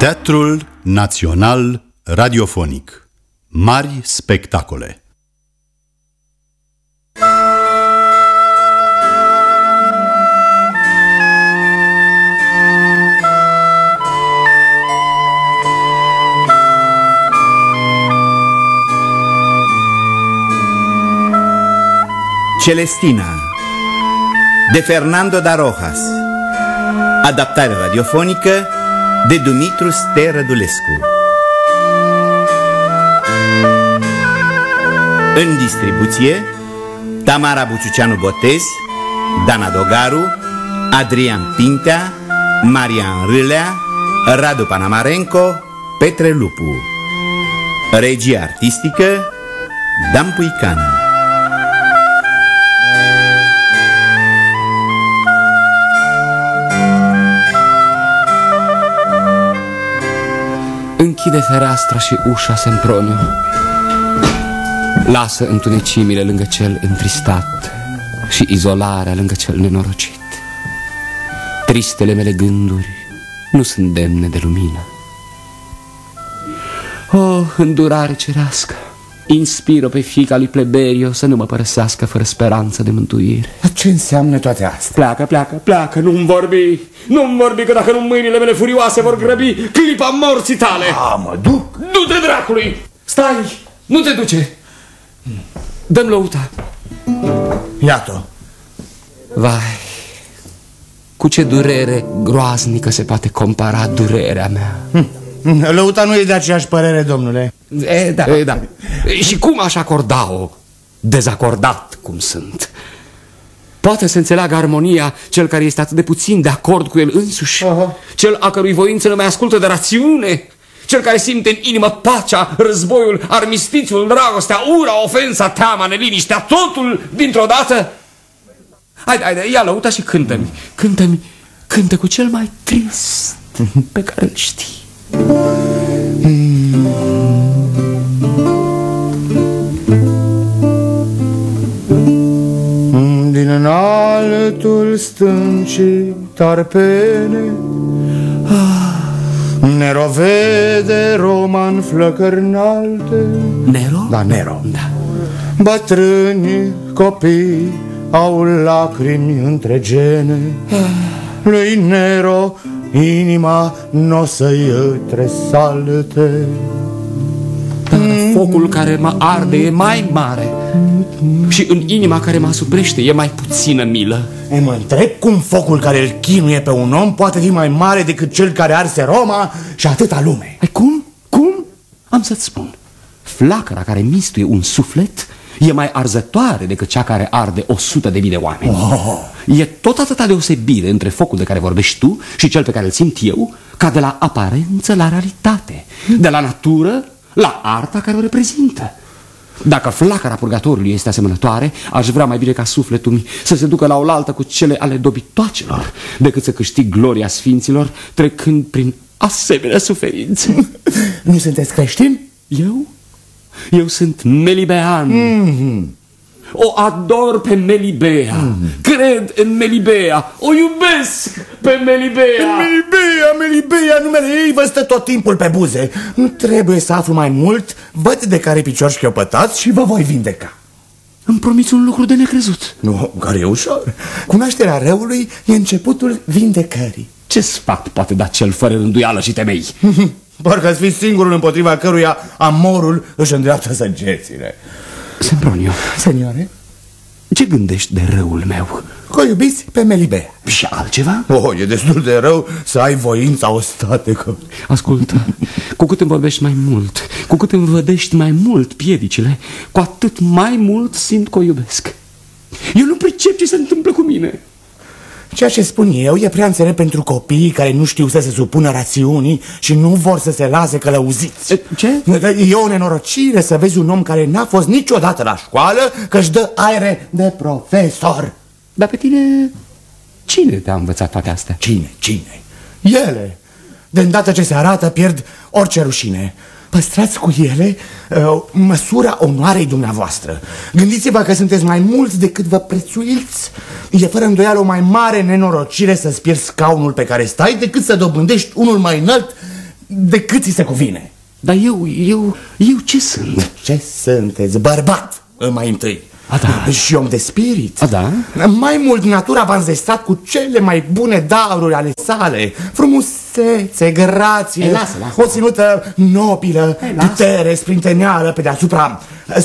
Teatrul Național Radiofonic. Mari spectacole. Celestina de Fernando da Rojas. Adaptare radiofonică de Dumitru Sterădulescu În distribuție Tamara Buciuceanu Botez Dana Dogaru Adrian Pintea Marian Râlea Radu Panamarenco Petre Lupu. Regia artistică Dan Puican Închide fereastra și ușa, Semproniu Lasă întunecimile lângă cel întristat Și izolarea lângă cel nenorocit. Tristele mele gânduri nu sunt demne de lumină. Oh, îndurare cerească! Inspiră pe fica lui Pleberio să nu mă părăsească fără speranță de mântuire Ce înseamnă toate astea? Pleacă, pleacă, pleacă, nu-mi vorbi Nu-mi vorbi că dacă nu mâinile mele furioase vor grăbi clipa morții tale A, mă duc? Du-te dracului! Stai! Nu te duce! Dăm lăuta Iată Vai Cu ce durere groaznică se poate compara durerea mea Lăuta nu e de aceeași părere, domnule E, da, e, da. Și cum aș acorda-o? Dezacordat cum sunt Poate să înțeleagă armonia cel care este atât de puțin de acord cu el însuși. Aha. Cel a cărui voință nu mai ascultă de rațiune. Cel care simte în inimă pacea, războiul, armistițiul, dragostea, ura, ofensa, teama, neliniștea, totul dintr-o dată. Haide, haide, ia lăuta și cântă-mi. Cântă-mi, cântă cu cel mai trist pe care îl știi. Din înaltul stâncii tarpene. Nero vede roman flăcări înalte. Nero? Da, Nero. Da. Bătrâni copii au lacrimi între gene. Lui Nero inima n-o să-i tresalte Dar focul care mă arde e mai mare Și în inima care mă asuprește e mai puțină milă E, mă întreb cum focul care îl chinuie pe un om poate fi mai mare decât cel care arse Roma și atâta lume. Ai cum? Cum? Am să-ți spun Flacăra care mistuie un suflet e mai arzătoare decât cea care arde o sută de mii de oameni Oh. E tot atâta deosebire între focul de care vorbești tu și cel pe care îl simt eu Ca de la aparență la realitate De la natură la arta care o reprezintă dacă flacăra purgatorului este asemănătoare, aș vrea mai bine ca sufletul meu să se ducă la oaltă cu cele ale dobitoacelor, decât să câștig gloria sfinților trecând prin asemenea suferințe. Nu sunteți creștini? Eu? Eu sunt Melibean. Mm -hmm. O ador pe Melibea. Mm -hmm. Cred în Melibea. O iubesc pe Melibea. Melibea, Melibea, numele ei vă stă tot timpul pe buze. Nu trebuie să aflu mai mult, văd de care picior șchiopătați și vă voi vindeca. Îmi promiți un lucru de necrezut. Nu, care e ușor. Cunoașterea răului e începutul vindecării. Ce sfat poate da cel fără rânduială și temei? Parcă ați fi singurul împotriva căruia amorul își îndreaptă săgețile. Sempronio, Senioare, ce gândești de răul meu? că o iubiți pe Melibea. Și altceva? Oh, e destul de rău să ai voința ostatică. Ascultă, cu cât îmi vorbești mai mult, cu cât îmi vădești mai mult piedicile, cu atât mai mult simt că o iubesc. Eu nu pricep ce se întâmplă cu mine. Ceea ce spun eu e prea înțelept pentru copiii care nu știu să se supună rațiunii și nu vor să se lase călăuziți. E, ce? E o nenorocire să vezi un om care n-a fost niciodată la școală că-și dă aere de profesor. Dar pe tine, cine te-a învățat toate astea? Cine? Cine? Ele. De îndată ce se arată, pierd orice rușine. Păstrați cu ele uh, măsura onoarei dumneavoastră. Gândiți-vă că sunteți mai mulți decât vă prețuiți. E fără îndoială o mai mare nenorocire să-ți pierzi scaunul pe care stai decât să dobândești unul mai înalt decât ți se cuvine. Dar eu, eu, eu ce sunt? Ce sunteți? Bărbat, mai întâi. A, da. Și om de spirit. A, da? Mai mult, natura v-a înzestrat cu cele mai bune daruri ale sale. Frumusețe, grație, Ei, lasă, lasă. o ținută nobilă, Ei, lasă. putere sprinteneală pe deasupra.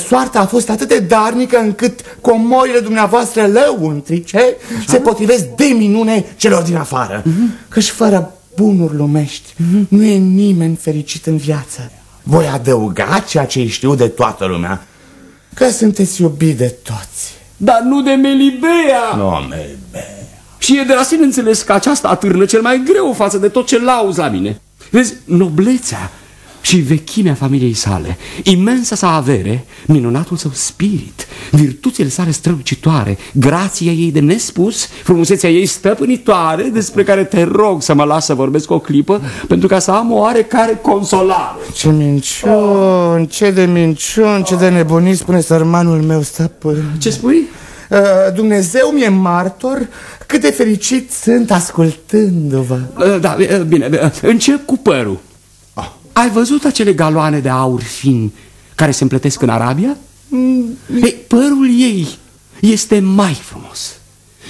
Soarta a fost atât de darnică încât comorile dumneavoastră lăuntrice se potrivesc de minune celor din afară. Căci fără bunuri lumești nu e nimeni fericit în viață. Voi adăuga ceea ce știu de toată lumea, că sunteți iubit de toți. Dar nu de Melibea! Nu, Și e de la sine înțeles că aceasta atârnă cel mai greu față de tot ce lauzi la mine. Vezi, noblețea și vechimea familiei sale, imensa sa avere, minunatul său spirit, virtuțile sale strălucitoare, grația ei de nespus, frumusețea ei stăpânitoare, despre care te rog să mă las să vorbesc o clipă, pentru ca să am o oarecare consolare. Ce minciun, ce de minciun, ce de nebunii spune sărmanul meu stăpân. Ce spui? Uh, Dumnezeu mi-e martor cât de fericit sunt ascultându-vă. Uh, Da, uh, bine, uh, încep cu părul. Ai văzut acele galoane de aur fin care se împletesc în Arabia? Ei, părul ei este mai frumos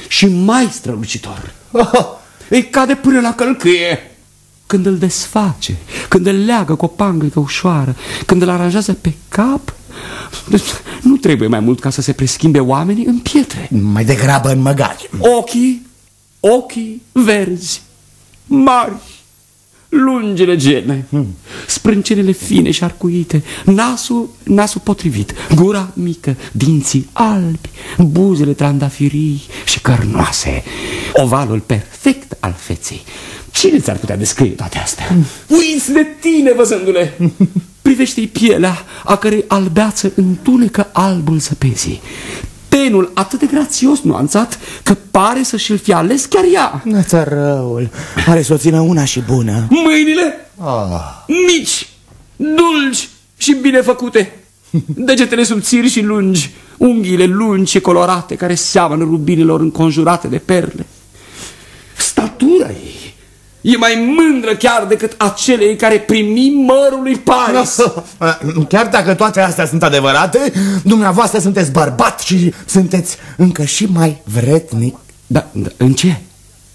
și mai strălucitor. Îi cade până la călcâie. Când îl desface, când îl leagă cu o pangăcă ușoară, când îl aranjează pe cap, nu trebuie mai mult ca să se preschimbe oamenii în pietre. Mai degrabă în măgari. Ochii, ochii verzi, mari, lungile gene, sprâncenele fine și arcuite, nasul, nasul potrivit, gura mică, dinții albi, buzele trandafirii și cărnoase, ovalul perfect al feței. Cine ți-ar putea descrie toate astea? Uiți de tine văzându-le! Privește-i pielea, a cărei albeață întunecă albul săpezii. Tenul atât de grațios nuanțat că pare să și-l fi ales chiar ea. Năța răul, are să o țină una și bună. Mâinile mici, dulci și bine făcute. Degetele subțiri și lungi, unghiile lungi și colorate care seamănă rubinilor înconjurate de perle. Statura ei e mai mândră chiar decât acelei care primi mărul lui Paris. Chiar dacă toate astea sunt adevărate, dumneavoastră sunteți bărbat și sunteți încă și mai vretnic. Da, da, în ce?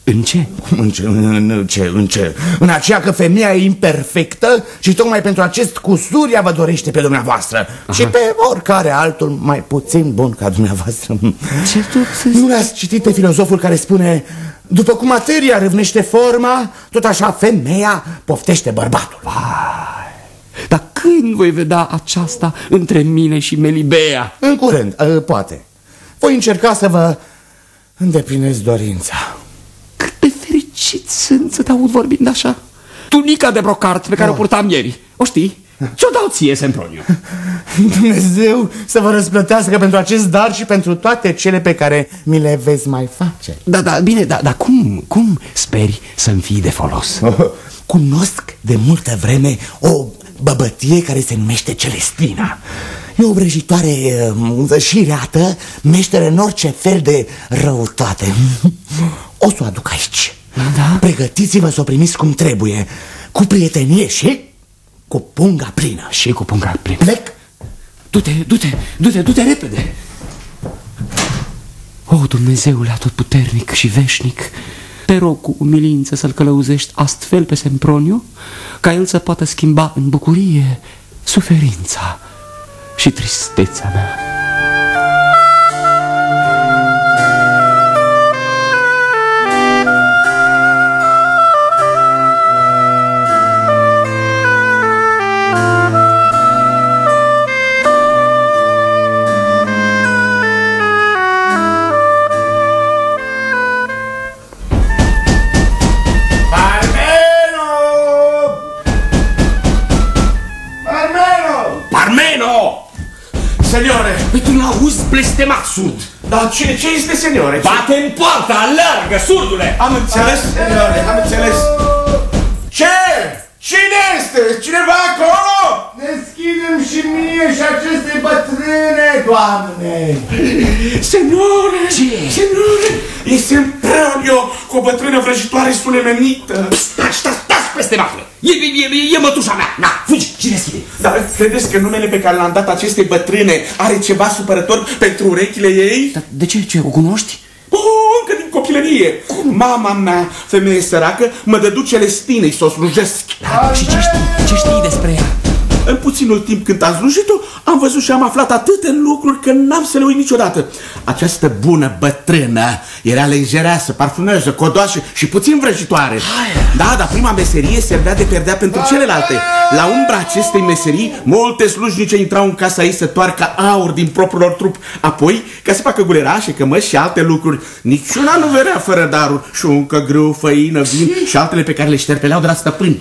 În ce? În ce, în ce, în ce? În aceea că femeia e imperfectă și tocmai pentru acest cusur ea vă dorește pe dumneavoastră Aha. și pe oricare altul mai puțin bun ca dumneavoastră. Ce tot Nu l-ați citit pe filozoful care spune după cum materia râvnește forma, tot așa femeia poftește bărbatul. Dar când voi vedea aceasta între mine și Melibea? În curând, uh, poate. Voi încerca să vă îndeplinesc dorința. Cât de fericit sunt să te aud vorbind așa. Tunica de brocart pe care o purtam ieri. O știi? Ce-o dau ție, Semproniu? Dumnezeu să vă răsplătească pentru acest dar și pentru toate cele pe care mi le veți mai face. Da, da, bine, da, dar cum, cum speri să-mi fii de folos? Cunosc de multă vreme o băbătie care se numește Celestina. E o vrăjitoare uh, șireată, meșteră în orice fel de răutate. O să o aduc aici. Da? Pregătiți-vă să o primiți cum trebuie, cu prietenie și cu punga plină. Și cu punga plin. Plec? Du-te, du-te, du-te, du-te repede. O, Dumnezeule atotputernic și veșnic, te rog cu umilință să-l călăuzești astfel pe Semproniu, ca el să poată schimba în bucurie suferința și tristețea mea. Tu nu auzi blestemat surd! Dar ce, ce este, signore? Ce- Bate în poartă, alergă, surdule! Am înțeles, signore, am înțeles. Ce? Cine este? Cineva acolo? Deschidem și mie și aceste bătrâne, doamne! Senore! Ce? Senore! Este Semproniu cu o bătrână vrăjitoare sunemenită. Stați, stați, stați peste noapte! E, e, e, e mătușa mea! Na, fugi și deschide! Dar credeți că numele pe care l-am dat acestei bătrâne are ceva supărător pentru urechile ei? Dar de ce? Ce, o cunoști? Oh, încă din copilărie. Mama mea, femeie săracă, mă dădu Celestinei să o slujesc. Da, și ce știi? Ce știi despre ea? În puținul timp când am slujit-o, am văzut și am aflat atâtea lucruri că n-am să le uit niciodată. Această bună bătrână era lenjereasă, parfumioasă, codoasă și puțin vrăjitoare. Da, dar prima meserie servea de perdea pentru celelalte. La umbra acestei meserii, multe slujnice intrau în casa ei să toarcă aur din propriul lor trup. Apoi, ca să facă gulerașe, cămăși și alte lucruri, niciuna nu venea fără daruri. Șuncă, grâu, făină, vin și altele pe care le șterpeleau de la stăpâni.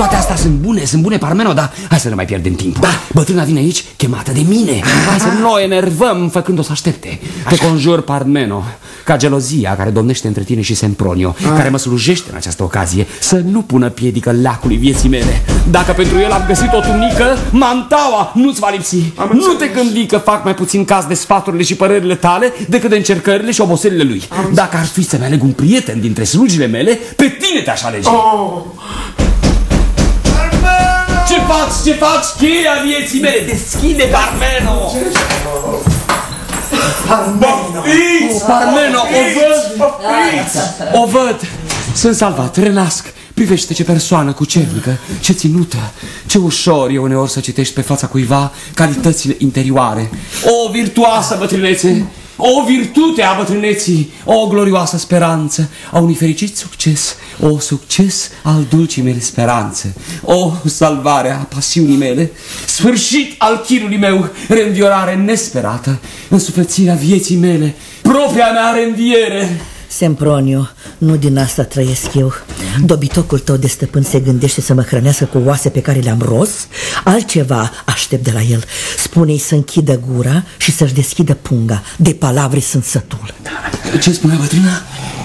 Bine, bine, toate astea sunt bune, sunt bune, Parmeno, dar hai să nu mai pierdem timp. Da. Bătrâna vine aici, chemată de mine. Hai să nu o enervăm, făcând-o să aștepte. Te conjur, Parmeno, ca gelozia care domnește între tine și Sempronio, care mă slujește în această ocazie, să nu pună piedică lacului vieții mele. Dacă pentru el am găsit o tunică, mantaua nu-ți va lipsi. nu te gândi că fac mai puțin caz de sfaturile și părerile tale decât de încercările și oboselile lui. Dacă ar fi să-mi aleg un prieten dintre slujile mele, pe tine te-aș alege. Oh. Ce faci? Ce faci? Cheia vieții mele! Deschide, Parmeno! Poftiți! Parmeno, o văd! O văd! Sunt salvat, renasc. Privește ce persoană cucernică, ce ținută, ce ușor e uneori să citești pe fața cuiva calitățile interioare. O virtuoasă bătrânețe! O virtute a bătrâneții, o glorioasă speranță a unui fericit succes, o succes al dulcii mele speranțe, o salvare a pasiunii mele, sfârșit al chinului meu, reînviorare nesperată, însuflețirea vieții mele, propria mea reînviere. Sempronio, nu din asta trăiesc eu. Dobitocul tău de stăpân se gândește să mă hrănească cu oase pe care le-am ros? Altceva aștept de la el. Spune-i să închidă gura și să-și deschidă punga. De palavre sunt sătul. Ce spunea bătrâna?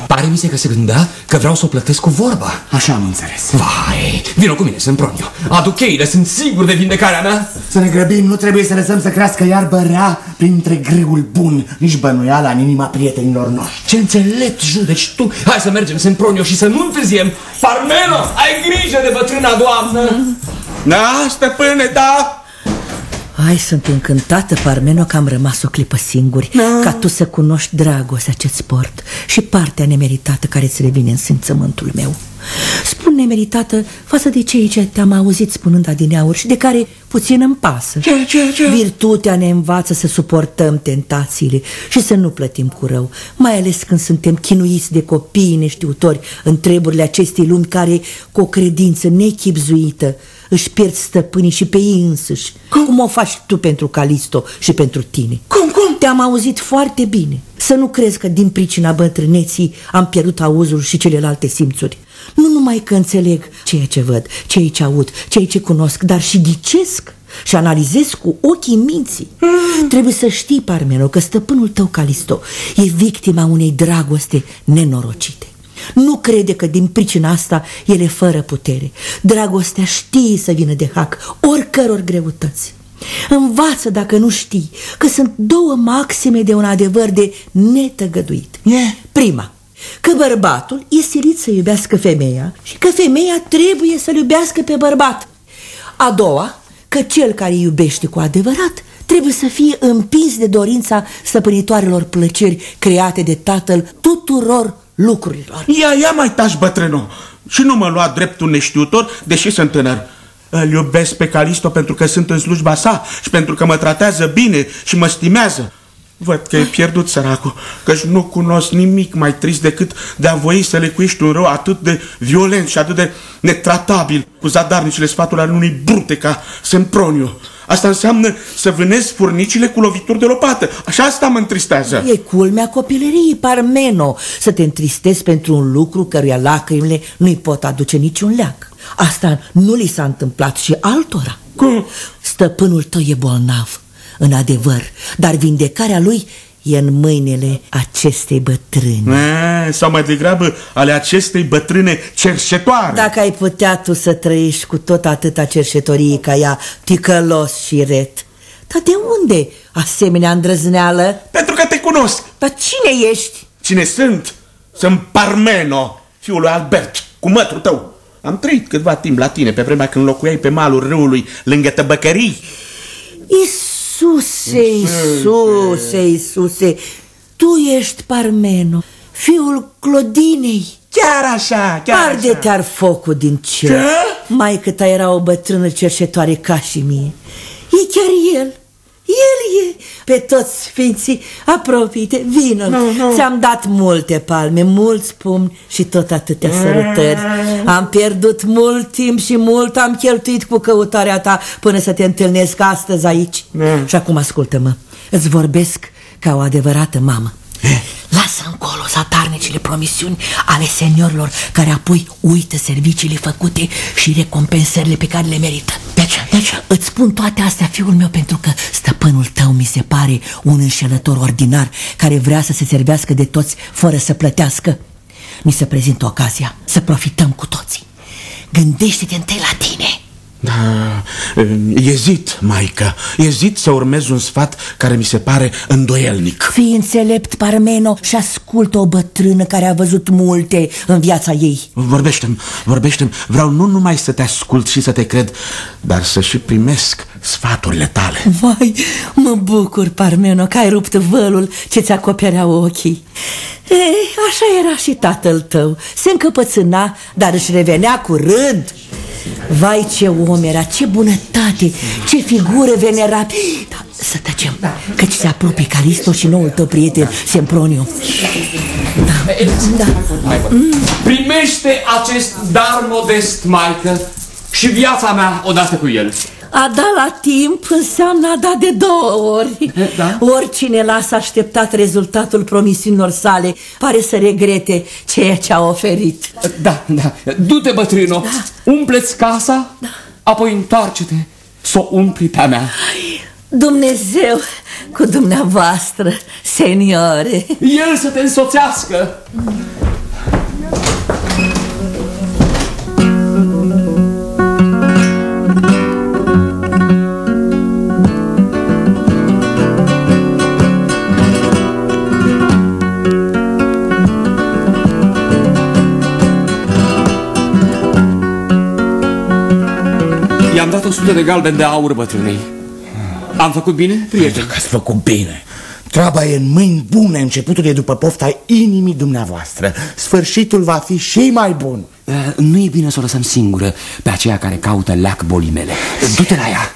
Pare mi se că se gândea că vreau să o plătesc cu vorba. Așa am înțeles. Vai, vină cu mine, Sempronio. Aduc cheile, sunt sigur de vindecarea mea. Să ne grăbim, nu trebuie să lăsăm să crească iarbă rea printre greul bun, nici bănuiala în inima prietenilor noștri. Ce înțelept judeci tu! Hai să mergem, Sempronio, și să nu întârziem! Parmeno, ai grijă de bătrâna doamnă! Da, stăpâne, da! Ai, sunt încântată, Parmeno, că am rămas o clipă singuri. Ca tu să cunoști dragostea ce-ți port Și partea nemeritată care ți revine în simțământul meu. Spun nemeritată față de cei ce te-am auzit spunând adineauri Și de care puțin îmi pasă. Ce, ce, ce? Virtutea ne învață să suportăm tentațiile Și să nu plătim cu rău Mai ales când suntem chinuiți de copii neștiutori În treburile acestei lumi care, cu o credință nechipzuită își pierd stăpânii și pe ei însuși. Cum? Cum o faci tu pentru Calisto și pentru tine? Cum, cum? Te-am auzit foarte bine. Să nu crezi că din pricina bătrâneții am pierdut auzul și celelalte simțuri. Nu numai că înțeleg ceea ce văd, ceea ce aud, ceea ce cunosc, dar și ghicesc și analizez cu ochii minții. Mm. Trebuie să știi, Parmeno, că stăpânul tău, Calisto, e victima unei dragoste nenorocite. Nu crede că din pricina asta el e fără putere. Dragostea știe să vină de hac oricăror greutăți. Învață, dacă nu știi, că sunt două maxime de un adevăr de netăgăduit. Yeah. Prima, că bărbatul e silit să iubească femeia și că femeia trebuie să-l iubească pe bărbat. A doua, că cel care iubește cu adevărat trebuie să fie împins de dorința stăpânitoarelor plăceri create de tatăl tuturor lucrurilor. Ia, ia mai taci, bătrâno, și nu mă lua dreptul neștiutor, deși sunt tânăr. Îl iubesc pe Calisto pentru că sunt în slujba sa și pentru că mă tratează bine și mă stimează. Văd că e pierdut săracul, căci nu cunosc nimic mai trist decât de a voi să lecuiești un rău atât de violent și atât de netratabil cu zadarnicile sfatului al unui brute ca Sempronio. Asta înseamnă să vânezi furnicile cu lovituri de lopată. Așa asta mă întristează. E culmea copilăriei, Parmeno, să te întristezi pentru un lucru căruia lacrimile nu-i pot aduce niciun leac. Asta nu li s-a întâmplat și altora. Cum? Stăpânul tău e bolnav, în adevăr, dar vindecarea lui e în mâinile acestei bătrâni. E, sau mai degrabă ale acestei bătrâne cerșetoare. Dacă ai putea tu să trăiești cu tot atâta cerșetorie ca ea, ticălos și ret, dar de unde asemenea îndrăzneală? Pentru că te cunosc. Dar cine ești? Cine sunt? Sunt Parmeno, fiul lui Albert, cu mătru tău. am trăit câtva timp la tine, pe vremea când locuiai pe malul râului, lângă tăbăcării. Isuse, Isuse, Isuse, tu ești Parmeno, fiul Clodinei. Chiar așa, chiar Arde-te ar focul din cer. Ce? Mai cât era o bătrână cercetoare ca și mie. E chiar el. El e pe toți sfinții. Apropie-te, vină Nu, nu. Ți-am dat multe palme, mulți pumni și tot atâtea sărutări. Am pierdut mult timp și mult am cheltuit cu căutarea ta până să te întâlnesc astăzi aici. Da. Și acum ascultă-mă, îți vorbesc ca o adevărată mamă. Lasă încolo satarnicile promisiuni ale seniorilor care apoi uită serviciile făcute și recompensările pe care le merită. De ce? De ce? Îți spun toate astea, fiul meu, pentru că stăpânul tău mi se pare un înșelător ordinar care vrea să se servească de toți fără să plătească. Mi se prezintă ocazia să profităm cu toții. Gândește-te întâi la tine. Da, ezit, maică, ezit să urmez un sfat care mi se pare îndoielnic. Fii înțelept, Parmeno, și ascultă o bătrână care a văzut multe în viața ei. Vorbește-mi, vorbește-mi, vreau nu numai să te ascult și să te cred, dar să și primesc sfaturile tale. Vai, mă bucur, Parmeno, că ai rupt vălul ce ți acoperea ochii. Ei, așa era și tatăl tău. Se încăpățâna, dar își revenea curând. Vai, ce om era, ce bunătate, ce figură venerabilă. Da, să tăcem, căci se apropie Calisto și noul tău prieten, Sempronio. Da, da. Primește acest dar modest, maică, și viața mea odată cu el. A da la timp înseamnă a da de două ori. Da. Oricine lasă așteptat rezultatul promisiunilor sale pare să regrete ceea ce a oferit. Da, da. Du-te, bătrâno, umple-ți casa, apoi întoarce-te să o umpli pe-a mea. Dumnezeu cu dumneavoastră, seniore. El să te însoțească. I-am 100 de galben de aur bătrânei. Am făcut bine, prieten? Că ați făcut bine. Treaba e în mâini bune, începutul e după pofta inimii dumneavoastră. Sfârșitul va fi și mai bun. Uh, Nu e bine să o lăsăm singură pe aceea care caută leac bolii mele. Du-te la ea.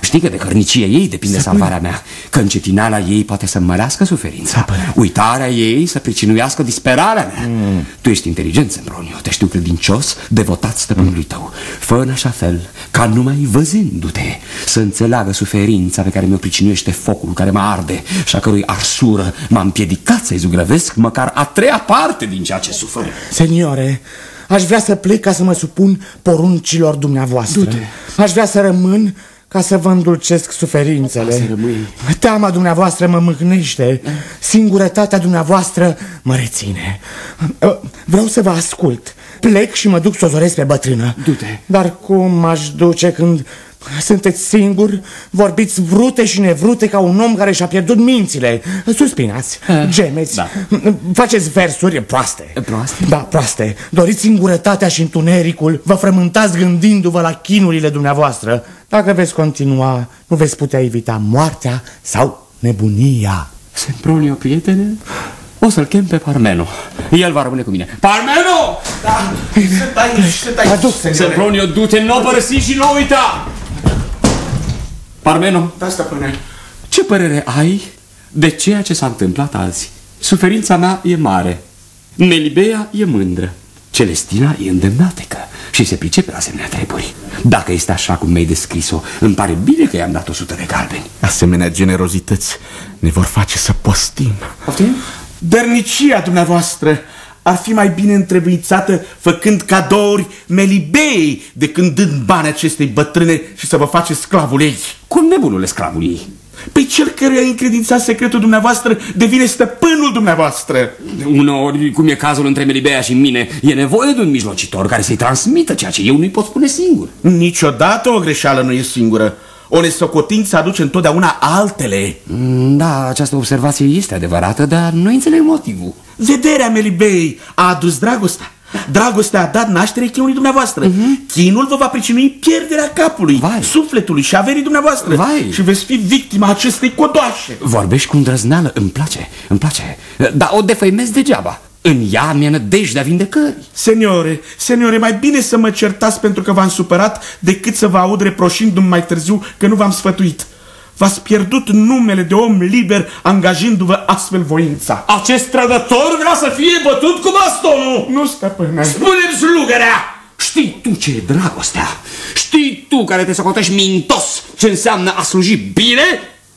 Știi că de cărnicie ei depinde salvarea mea Că încetinala ei poate să mărească suferința Uitarea ei să pricinuiască disperarea mea mm. Tu ești inteligent, Sempronio Te știu credincios, devotat stăpânului tău Fă în așa fel ca numai văzându-te Să înțeleagă suferința pe care mi-o pricinuiește focul care mă arde Și a cărui arsură m-a împiedicat să-i zugrăvesc Măcar a treia parte din ceea ce sufăr Seniore, aș vrea să plec ca să mă supun poruncilor dumneavoastră. Du-te. Aș vrea să rămân ca să vă îndulcesc suferințele. Să rămâi. Teama dumneavoastră mă mâhnește, singurătatea dumneavoastră mă reține. Vreau să vă ascult. Plec și mă duc să o zoresc pe bătrână. Du-te. Dar cum m-aș duce când sunteți singur, vorbiți vrute și nevrute ca un om care și-a pierdut mințile. Suspinați, gemeți, Da. faceți versuri proaste. Proaste? Da, proaste. Doriți singurătatea și întunericul, vă frământați gândindu-vă la chinurile dumneavoastră. Dacă veți continua, nu veți putea evita moartea sau nebunia. Sempronio, prietene, o să-l chem pe Parmeno El va rămâne cu mine Parmeno! Da, sunt aici, sunt aici, Aduc, seniore. Sempronio, du-te, nu o părăsi și nu o uita! Parmeno, Da, stăpâne. ce părere ai de ceea ce s-a întâmplat azi? Suferința mea e mare Melibea e mândră Celestina e îndemnatecă și se pricepe la asemenea treburi Dacă este așa cum mi-ai descris-o Îmi pare bine că i-am dat o sută de galbeni Asemenea generozități ne vor face să postim. Poftim? Dărnicia dumneavoastră ar fi mai bine întrebuințată făcând cadouri melibei decât dând bani acestei bătrâne și să vă face sclavul ei. Cum nebunule sclavul ei Păi cel căruia încredințat secretul dumneavoastră devine stăpânul dumneavoastră. Uneori, cum e cazul între Melibea și mine E nevoie de un mijlocitor care să-i transmită ceea ce eu nu-i pot spune singur Niciodată o greșeală nu e singură. O nesocotință aduce întotdeauna altele. Mm, Da, această observație este adevărată, dar nu înțeleg motivul. Vederea Melibei a adus dragostea. Dragostea a dat naștere chinului dumneavoastră. Uh-huh. Chinul vă va pricinui pierderea capului, Vai. sufletului și averii dumneavoastră. Vai. Și veți fi victima acestei codoașe. Vorbești cu îndrăzneală, îmi place, îmi place Dar o defăimez degeaba În ea mi-e nădejdea vindecării Seniore, seniore, mai bine să mă certați pentru că v-am supărat decât să vă aud reproșindu-mi mai târziu că nu v-am sfătuit. V-ați pierdut numele de om liber angajându-vă astfel voința. Acest trădător vrea să fie bătut cu bastonul Nu, stăpâne. Spune-mi, slugărea! Știi tu ce e dragostea? Știi tu care te socotești mintos ce înseamnă a sluji bine?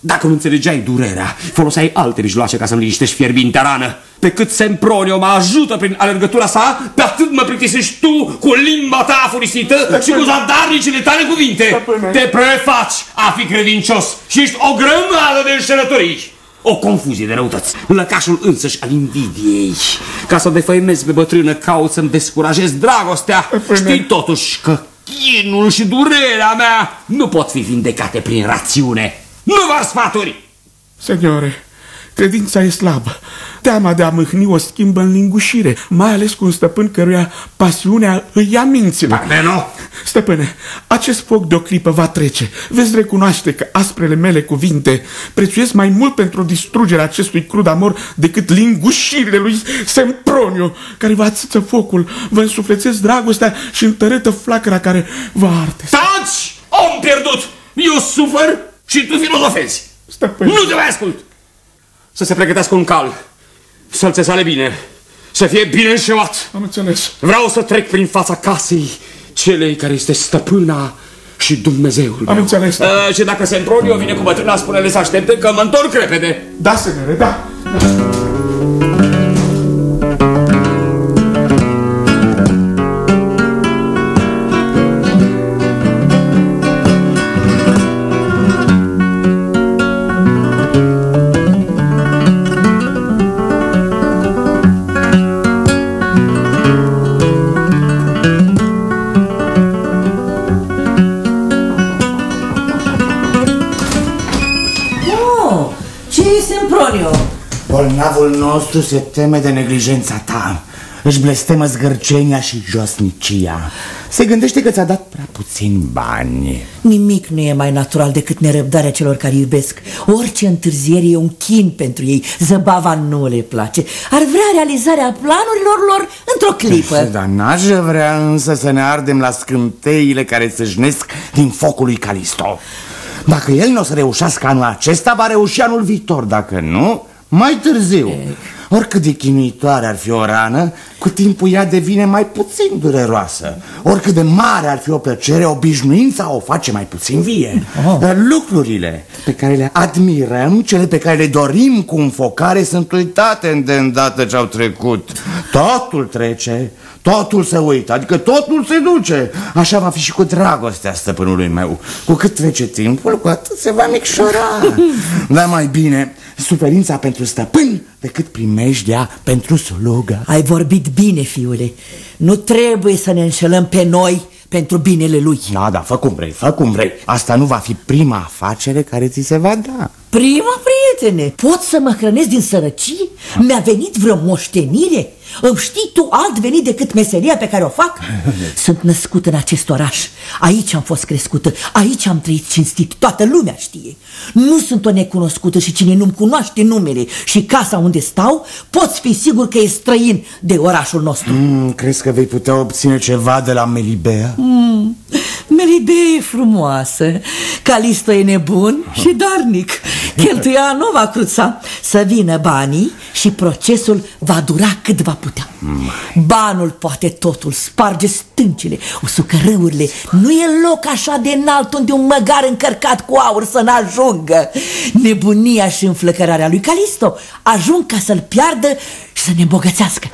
Dacă nu înțelegeai durerea, foloseai alte mijloace ca să-mi liniștești fierbintea rană. Pe cât Sempronio mă ajută prin alergătura sa, pe atât mă plictisești tu cu limba ta afurisită și cu zadarnicile tale cuvinte. Stăpâne. Te prefaci a fi credincios și ești o grămadă de înșelătorii. O confuzie de răutăți, lăcașul însăși al invidiei. Ca să o defăimezi pe bătrână, caut să-mi descurajez dragostea. Știi totuși că chinul și durerea mea nu pot fi vindecate prin rațiune. Nu vă sfaturi! Seniore, credința e slabă. Teama de a mâhni o schimbă în lingușire, mai ales cu un stăpân căruia pasiunea îi ia mințile. Parmeno! Stăpâne, acest foc de o clipă va trece. Veți recunoaște că asprele mele cuvinte prețuiesc mai mult pentru distrugerea acestui crud amor decât lingușirile lui Sempronio, care vă atâță focul, vă însuflețesc dragostea și întărâtă flacăra care vă arde. Taci, om pierdut! Eu sufăr și tu filozofezi. Stăpâne. Nu te mai ascult! Să se pregătească un cal, să-l țesale bine, să fie bine înșeuat. Am înțeles. Vreau să trec prin fața casei celei care este stăpâna și Dumnezeul Am meu. înțeles. Uh, și dacă Sempronio vine cu bătrâna, spune-le să aștepte că mă întorc repede. Da, senere, da. Oh, nostru se teme de neglijența ta. Își blestemă zgârcenia și josnicia. Se gândește că ți-a dat prea puțin bani. Nimic nu e mai natural decât nerăbdarea celor care iubesc. Orice întârziere e un chin pentru ei. Zăbava nu le place. Ar vrea realizarea planurilor lor într-o clipă. Dar n-aș vrea însă să ne ardem la scânteile care țâșnesc din focul lui Calisto. Dacă el nu o să reușească anul acesta, va reuși anul viitor. Dacă nu, mai târziu Oricât de chinuitoare ar fi o rană, cu timpul ea devine mai puțin dureroasă. Oricât de mare ar fi o plăcere, obișnuința o face mai puțin vie. Dar lucrurile pe care le admirăm, cele pe care le dorim cu înfocare, sunt uitate de îndată ce au trecut. Totul trece, totul se uită, adică totul se duce. Așa va fi și cu dragostea stăpânului meu. Cu cât trece timpul, cu atât se va micșora. Dar mai bine, suferința pentru stăpân decât primejdea pentru slugă. Ai vorbit bine, fiule Nu trebuie să ne înșelăm pe noi pentru binele lui Da, da, fă cum vrei, fă cum vrei. Asta nu va fi prima afacere care ți se va da. Prima, prietene, pot să mă hrănesc din sărăcie? Mi-a venit vreo moștenire? Îmi știi tu alt venit decât meseria pe care o fac? Sunt născut în acest oraș. Aici am fost crescută, aici am trăit cinstit, toată lumea știe. Nu sunt o necunoscută și cine nu-mi cunoaște numele și casa unde stau, poți fi sigur că e străin de orașul nostru. Mm, crezi că vei putea obține ceva de la Melibea? Mm, Melibea e frumoasă, Calisto e nebun și darnic. Cheltuia nu va cruța să vină banii și procesul va dura cât va putea. Banul poate totul, sparge stâncile, usucă râurile. Nu e loc așa de înalt unde un măgar încărcat cu aur să n-ajungă. Nebunia și înflăcărarea lui Calisto ajung ca să-l piardă și să ne îmbogățească.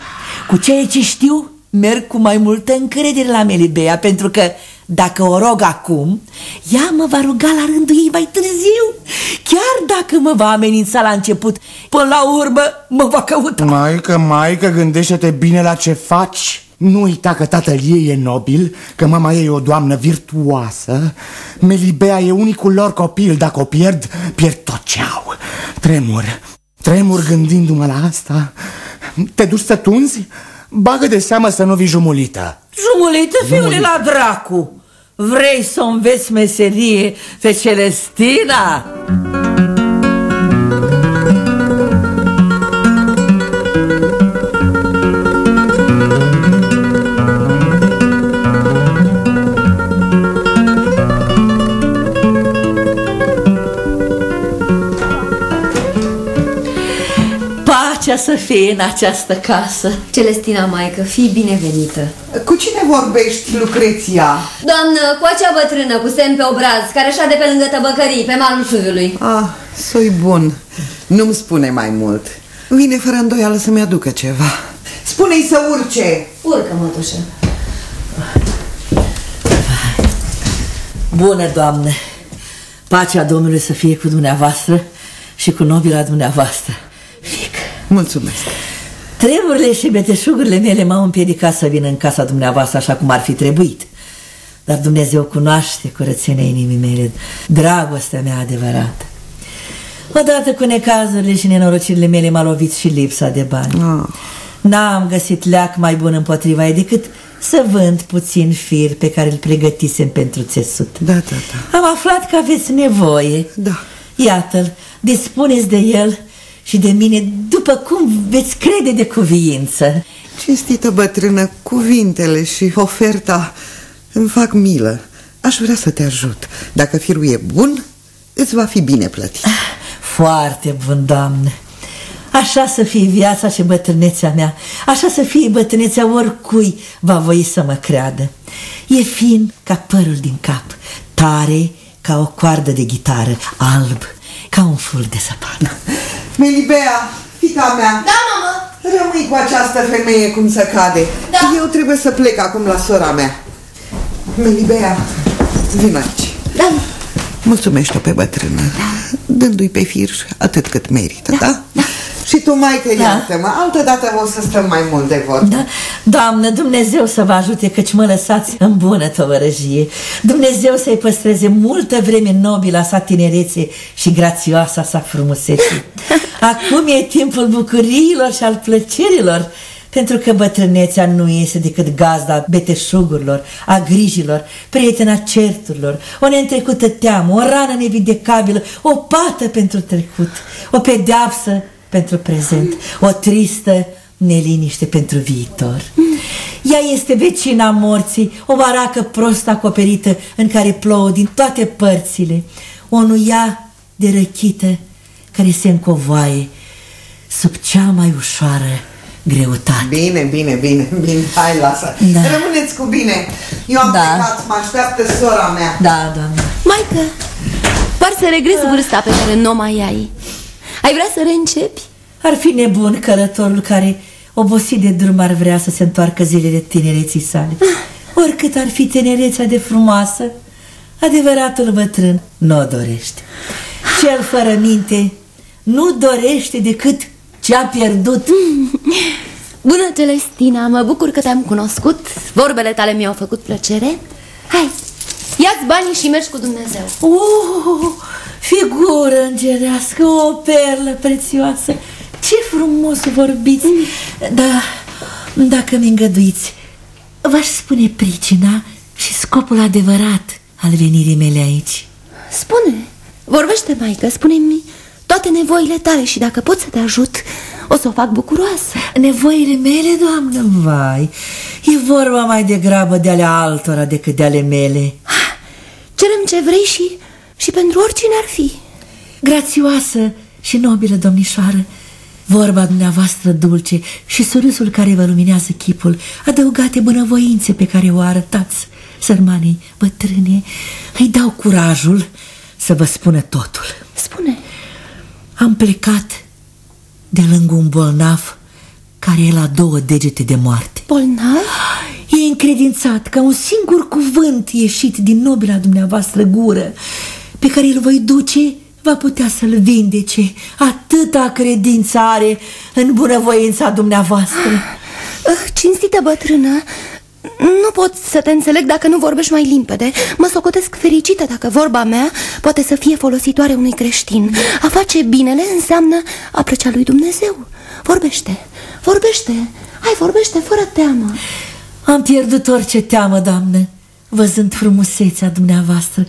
Cu ceea ce știu, merg cu mai multă încredere la Melibea, pentru că dacă o rog acum, ea mă va ruga la rândul ei mai târziu. Chiar dacă mă va amenința la început, până la urmă mă va căuta. Maică, maică, gândește-te bine la ce faci. Nu uita că tatăl ei e nobil, că mama ei e o doamnă virtuoasă. Melibea e unicul lor copil, dacă o pierd, pierd tot ce au. Tremur, tremur gândindu-mă la asta. Te duci să tunzi? Bagă de seamă să nu vii jumulită Jumulită, fiule, la dracu Vrei să înveți meserie pe Celestina? Pacea să fie în această casă. Celestina, maică, fii binevenită. Cu cine vorbești, Lucreția? Doamnă, cu acea bătrână cu semn pe obraz Care șade pe lângă tăbăcării, pe malul fluviului Ah, soi bun. Nu-mi spune mai mult. Vine fără îndoială să-mi aducă ceva. Spune-i să urce. Urcă, mătușă. Bună, Doamne! Pacea Domnului să fie cu dumneavoastră și cu nobila dumneavoastră. Fic, Mulțumesc treburile și beteșugurile mele m-au împiedicat să vin în casa dumneavoastră așa cum ar fi trebuit. Dar Dumnezeu cunoaște curățenia inimii mele, dragostea mea adevărată. Odată cu necazurile și nenorocirile mele m-a lovit și lipsa de bani. Ah. N-am găsit leac mai bun împotriva ei decât să vând puțin fir pe care îl pregătisem pentru țesut. Da, da, da Am aflat că aveți nevoie. Da. Iată-l, dispuneți de el și de mine după cum veți crede de cuviință. Cinstită bătrână, cuvintele și oferta îmi fac milă Aș vrea să te ajut Dacă firul e bun, îți va fi bine plătit Foarte bun, doamne. Așa să fie viața și bătrânețea mea, așa să fie bătrânețea oricui va voi să mă creadă. E fin ca părul din cap, tare ca o coardă de gitară, alb ca un ful de săpan. Melibea, fica mea. Da, mamă. Rămâi cu această femeie cum să cade. Da. Eu trebuie să plec acum la sora mea. Melibea, vin aici. Da, Mulțumește-o pe bătrână. Dându-i pe firș atât cât merită, da? Și tu, maică, Da. iartă-mă Altă dată o să stăm mai mult de vorbă Da? Doamnă, Dumnezeu să vă ajute căci mă lăsați în bună tovărăjie. Dumnezeu să-i păstreze multă vreme nobila sa tinerețe și grațioasa sa frumusețe. Acum e timpul bucuriilor și al plăcerilor, pentru că bătrânețea nu este decât gazda beteșugurilor, a grijilor, prietena certurilor, o neîntrecută teamă, o rană nevidecabilă, o pată pentru trecut, o pedeapsă pentru prezent, o tristă neliniște pentru viitor. Ea este vecina morții, o baracă prost acoperită în care plouă din toate părțile, o nuia de răchită care se încovoaie sub cea mai ușoară greutate. Bine, bine, bine, bine, hai, lasă Da. Rămâneți cu bine Eu am Da. plecat, mă așteaptă sora mea Da, doamne. maică Par să regres vârsta pe care nu o mai ai Ai vrea să reîncepi? Ar fi nebun călătorul care, obosit de drum, ar vrea să se întoarcă zilele tinereții sale. Oricât ar fi tinerețea de frumoasă, adevăratul bătrân nu o dorește. Cel fără minte nu dorește decât ce a pierdut. Bună, Celestina, mă bucur că te-am cunoscut Vorbele tale mi-au făcut plăcere Hai, ia-ți banii și mergi cu Dumnezeu Oh, figură îngerească, o perlă prețioasă. Ce frumos vorbiți. Da, dacă mi îngăduiți, v-aș spune pricina și scopul adevărat al venirii mele aici. Spune, vorbește, maică, spune-mi toate nevoile tale și dacă pot să te ajut, o să o fac bucuroasă Nevoile mele, doamnă, vai, e vorba mai degrabă de ale altora decât de ale mele. Cerem ce vrei și, și pentru oricine ar fi Grațioasă și nobilă domnișoară, vorba dumneavoastră dulce și surâsul care vă luminează chipul, adăugate bunăvoințe pe care o arătați sărmanei bătrâne, îi dau curajul să vă spună totul. Spune, Am plecat de lângă un bolnav care e la două degete de moarte. bolnav? E încredințat ca un singur cuvânt ieșit din nobila dumneavoastră gură, pe care îl voi duce, va putea să-l vindece. Atâta credință are în bunăvoința dumneavoastră. Uh, Cinstită bătrână, nu pot să te înțeleg dacă nu vorbești mai limpede. Mă socotesc fericită dacă vorba mea poate să fie folositoare unui creștin. A face binele înseamnă a plăcea lui Dumnezeu. Vorbește, vorbește Hai, vorbește fără teamă. Am pierdut orice teamă, doamnă Văzând frumusețea dumneavoastră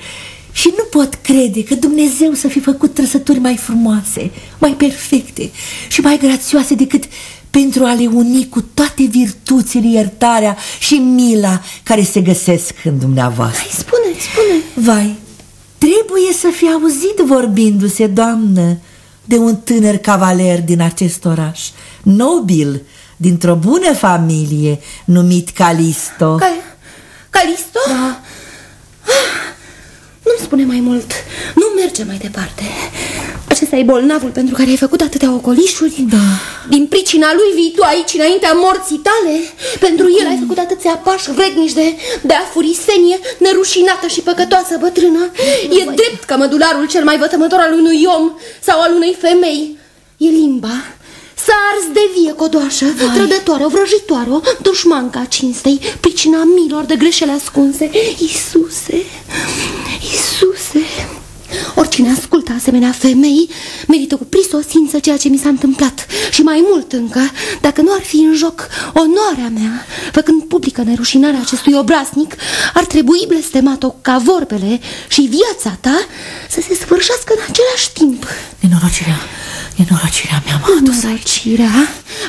Și nu pot crede că Dumnezeu să fi făcut trăsături mai frumoase Mai perfecte și mai grațioase decât pentru a le uni cu toate virtuțile, iertarea și mila care se găsesc în dumneavoastră. Hai, spune, spune. Vai, trebuie să fi auzit vorbindu-se, doamnă, de un tânăr cavaler din acest oraș, nobil, dintr-o bună familie, numit Calisto. Cal Calisto? Da. Nu-mi spune mai mult. Nu merge mai departe. Acesta e bolnavul pentru care ai făcut atâtea ocolișuri? Da. Din pricina lui vii tu aici înaintea morții tale? Pentru el ai făcut atâția pași vrednici de, de afurisenie, nerușinată și păcătoasă bătrână? E drept că mădularul cel mai vătămător al unui om sau al unei femei e limba. S-a ars de vie codoașă, Vai. trădătoare, o vrăjitoare, o dușmanca cinstei, pricina milor de greșeli ascunse. Iisuse, Iisuse, Oricine ascultă asemenea femei merită cu prisosință ceea ce mi s-a întâmplat și mai mult încă, dacă nu ar fi în joc onoarea mea, făcând publică nerușinarea acestui obraznic, ar trebui blestemat-o ca vorbele și viața ta să se sfârșească în același timp. Nenorocirea, nenorocirea mea m-a adus aici.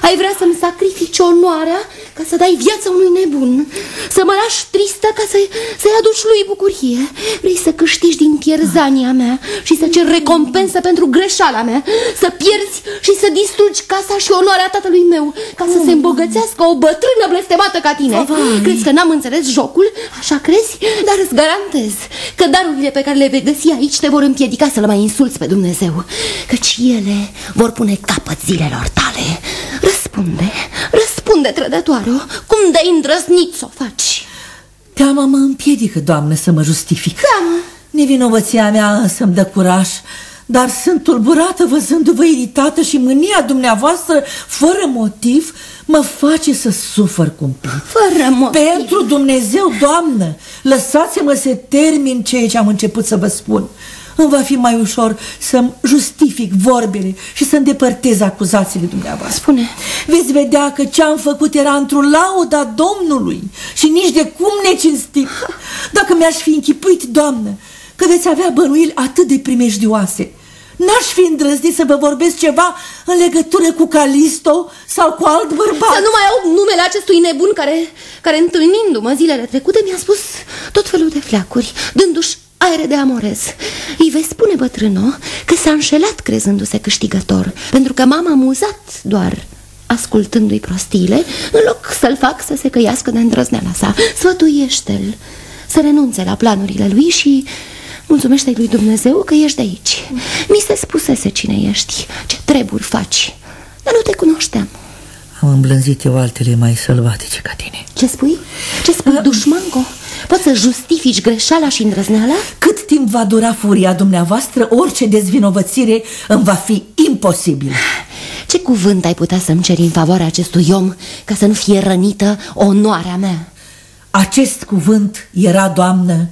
Ai vrea să-mi sacrifici onoarea ca să dai viața unui nebun, să mă lași tristă ca să-i să, aduci lui bucurie. Vrei să câștigi din pierzania mea și să cer recompensă pentru greșeala mea, să pierzi și să distrugi casa și onoarea tatălui meu, ca să se îmbogățească o bătrână blestemată ca tine. Vai. Crezi că n-am înțeles jocul? Așa crezi? Dar îți garantez că darurile pe care le vei găsi aici te vor împiedica să-L mai insulți pe Dumnezeu, căci ele vor pune capăt zilelor tale. Răspunde, răspunde, trădătoare, cum de-ai îndrăznit să o faci? Teama mă împiedică, doamne, să mă justific. Teamă? Nevinovăția mea însă îmi dă curaj, dar sunt tulburată văzându-vă iritată și mânia dumneavoastră, fără motiv, mă face să sufăr cumplit. Fără motiv? Pentru Dumnezeu, doamnă, lăsați-mă să termin ceea ce am început să vă spun îmi va fi mai ușor să-mi justific vorbele și să îndepărtez acuzațiile dumneavoastră. Spune. Veți vedea că ce am făcut era într-o lauda Domnului și nici de cum necinstit. Dacă mi-aș fi închipuit, doamnă, că veți avea bănuili atât de primejdioase, N-aș fi îndrăznit să vă vorbesc ceva în legătură cu Calisto sau cu alt bărbat. Să nu mai aud numele acestui nebun care, care întâlnindu-mă zilele trecute, mi-a spus tot felul de fleacuri, dându-și aere de amorez. Îi vei spune bătrână că s-a înșelat crezându-se câștigător, pentru că m-am amuzat doar ascultându-i prostiile, în loc să-l fac să se căiască de îndrăzneala sa. Sfătuiește-l să renunțe la planurile lui și mulțumește-i lui Dumnezeu că ești de aici. Mi se spusese cine ești, ce treburi faci, dar nu te cunoșteam. Am îmblânzit eu altele mai sălbatice ca tine. Ce spui? Ce spui, dușmanco? Poți să justifici greșeala și îndrăzneala? Cât timp va dura furia dumneavoastră, orice dezvinovățire îmi va fi imposibil. Ce cuvânt ai putea să-mi ceri în favoarea acestui om ca să nu fie rănită onoarea mea? Acest cuvânt era, doamnă,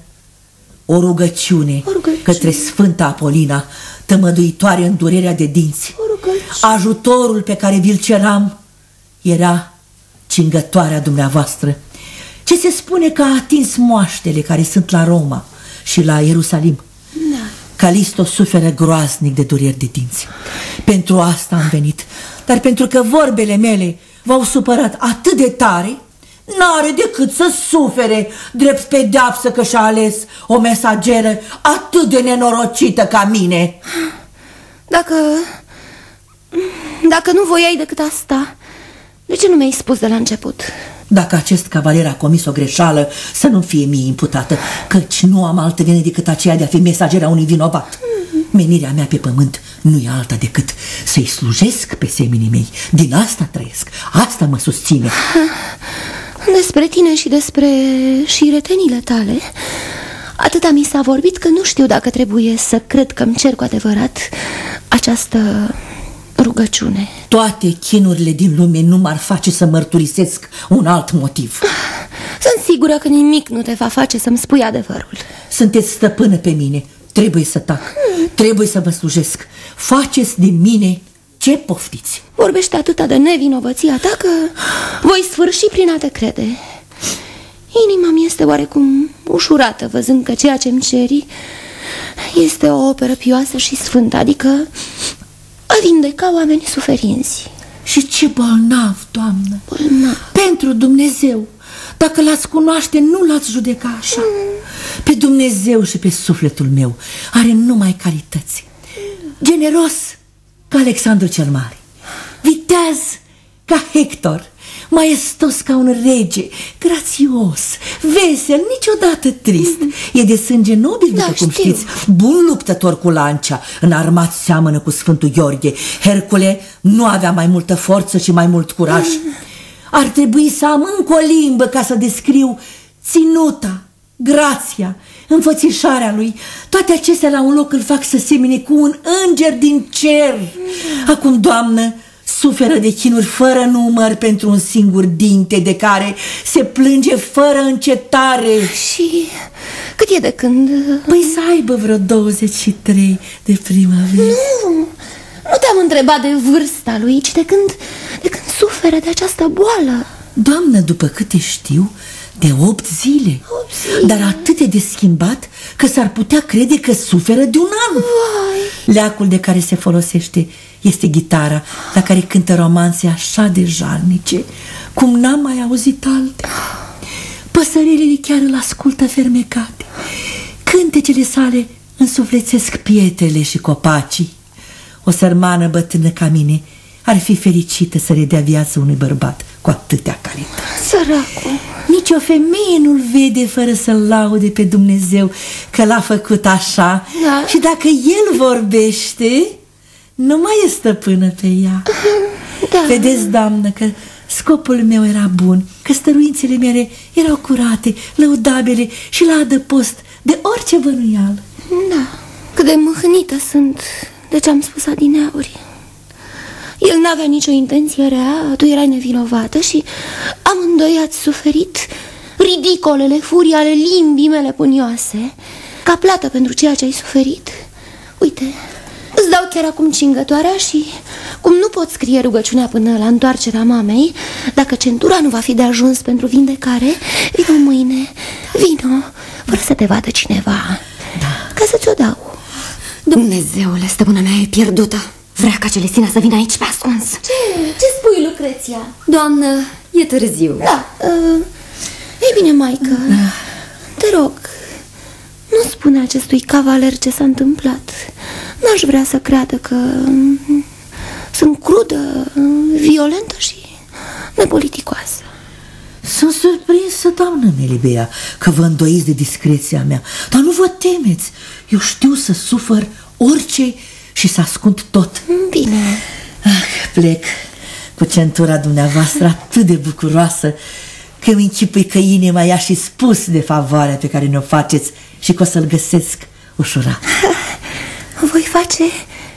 o rugăciune, o rugăciune. către Sfânta Apolina, tămăduitoare în durerea de dinți. O rugăciune. Ajutorul pe care vi-l ceram era cingătoarea dumneavoastră ce se spune că a atins moaștele care sunt la Roma și la Ierusalim. Da. Calisto suferă groaznic de dureri de dinți. Pentru asta am venit, dar pentru că vorbele mele v-au supărat atât de tare, n-are decât să sufere drept pedeapsă că și-a ales o mesageră atât de nenorocită ca mine. Dacă... Dacă nu voiai decât asta, de ce nu mi-ai spus de la început? Dacă acest cavaler a comis o greșeală, să nu fie mie imputată, căci nu am altă vine decât aceea de a fi mesagera unui vinovat. Menirea mea pe pământ nu e alta decât să-i slujesc pe seminii mei. Din asta trăiesc, asta mă susține. Despre tine și despre șiretenile tale, atâta mi s-a vorbit că nu știu dacă trebuie să cred că îmi cer cu adevărat această rugăciune. Toate chinurile din lume nu m-ar face să mărturisesc un alt motiv. Sunt sigură că nimic nu te va face să-mi spui adevărul. Sunteți stăpână pe mine. Trebuie să tac. Hmm. Trebuie să vă slujesc. Faceți de mine Ce poftiți? Vorbește atâta de nevinovăția ta că voi sfârși prin a te crede. Inima mi este oarecum ușurată văzând că ceea ce-mi ceri este o operă pioasă și sfântă, adică a vindeca oamenii suferinți. Și ce bolnav, doamnă! Bolnav. Pentru Dumnezeu! Dacă l-ați cunoaște, nu l-ați judeca așa. Pe Dumnezeu și pe sufletul meu are numai calități. Generos ca Alexandru cel Mare, viteaz ca Hector, maestos ca un rege, grațios, vesel, niciodată trist. E de sânge nobil, Da, după cum știu. știți, bun luptător cu lancia, înarmat seamănă cu Sfântul Gheorghe. Hercule nu avea mai multă forță și mai mult curaj. Ar trebui să am încă o limbă ca să descriu ținuta, grația, înfățișarea lui. Toate acestea la un loc îl fac să semene cu un înger din cer. Acum, doamnă, suferă de chinuri fără număr pentru un singur dinte de care se plânge fără încetare. Și cât e de când... Păi să aibă vreo 23 de primăvară. Nu, nu te-am întrebat de vârsta lui, ci de când, de când suferă de această boală. Doamnă, după câte știu, de opt zile. Opt zile? Dar atât de schimbat că s-ar putea crede că suferă de un an. Vai. Leacul de care se folosește este gitara, la care cântă romanțe așa de jalnice, cum n-am mai auzit alte. Păsările chiar îl ascultă fermecate. Cântecele sale însuflețesc pietrele și copacii. O sărmană bătrână ca mine ar fi fericită să redea viață unui bărbat cu atâtea calități. Săracul. Nici o femeie nu-l vede fără să-l laude pe Dumnezeu că l-a făcut așa Da. și dacă el vorbește, nu mai e stăpână pe ea. Da. Vedeți, doamnă, că scopul meu era bun, că stăruințele mele erau curate, lăudabile și la adăpost de orice bănuială. Da, cât de mâhnită sunt de ce am spus adineauri. El n-avea nicio intenție rea, tu erai nevinovată și amândoi ați suferit ridicolele furii ale limbii mele punioase. Ca plată pentru ceea ce ai suferit. Uite, îți dau chiar acum cingătoarea și, cum nu pot scrie rugăciunea până la întoarcerea mamei, dacă centura nu va fi de ajuns pentru vindecare, vino mâine, vino, fără să te vadă cineva, ca să ți-o dau. Dumnezeule, stăpâna mea e pierdută. Vrea ca Celestina să vină aici pe ascuns. Ce, ce spui, Lucreția? Doamnă, e târziu. Da, uh, ei bine, maică, te rog, nu spune acestui cavaler ce s-a întâmplat. N-aș vrea să creadă că mm, sunt crudă, violentă și nepoliticoasă. Sunt surprinsă, doamnă Melibea, că vă îndoiți de discreția mea. Dar nu vă temeți. Eu știu să sufăr orice și să ascund tot. Bine, Ah, plec cu centura dumneavoastră atât de bucuroasă că îmi închipui că inima i-a și spus de favoarea pe care ne-o faceți și că o să-l găsesc ușurat. voi face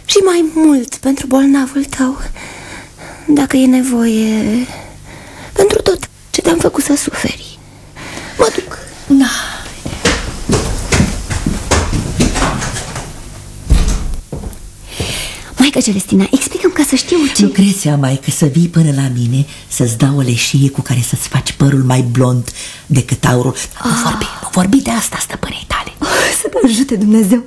și mai mult pentru bolnavul tău, dacă e nevoie, pentru tot ce te-am făcut să suferi. Mă duc. Da. Maică Celestina, explicăm ca să știu ce... Lucreția, mai că să vii până la mine Să-ți dau o leșie cu care să-ți faci părul mai blond decât aurul Nu vorbi, nu vorbi de asta, stăpânei tale Să te ajute Dumnezeu.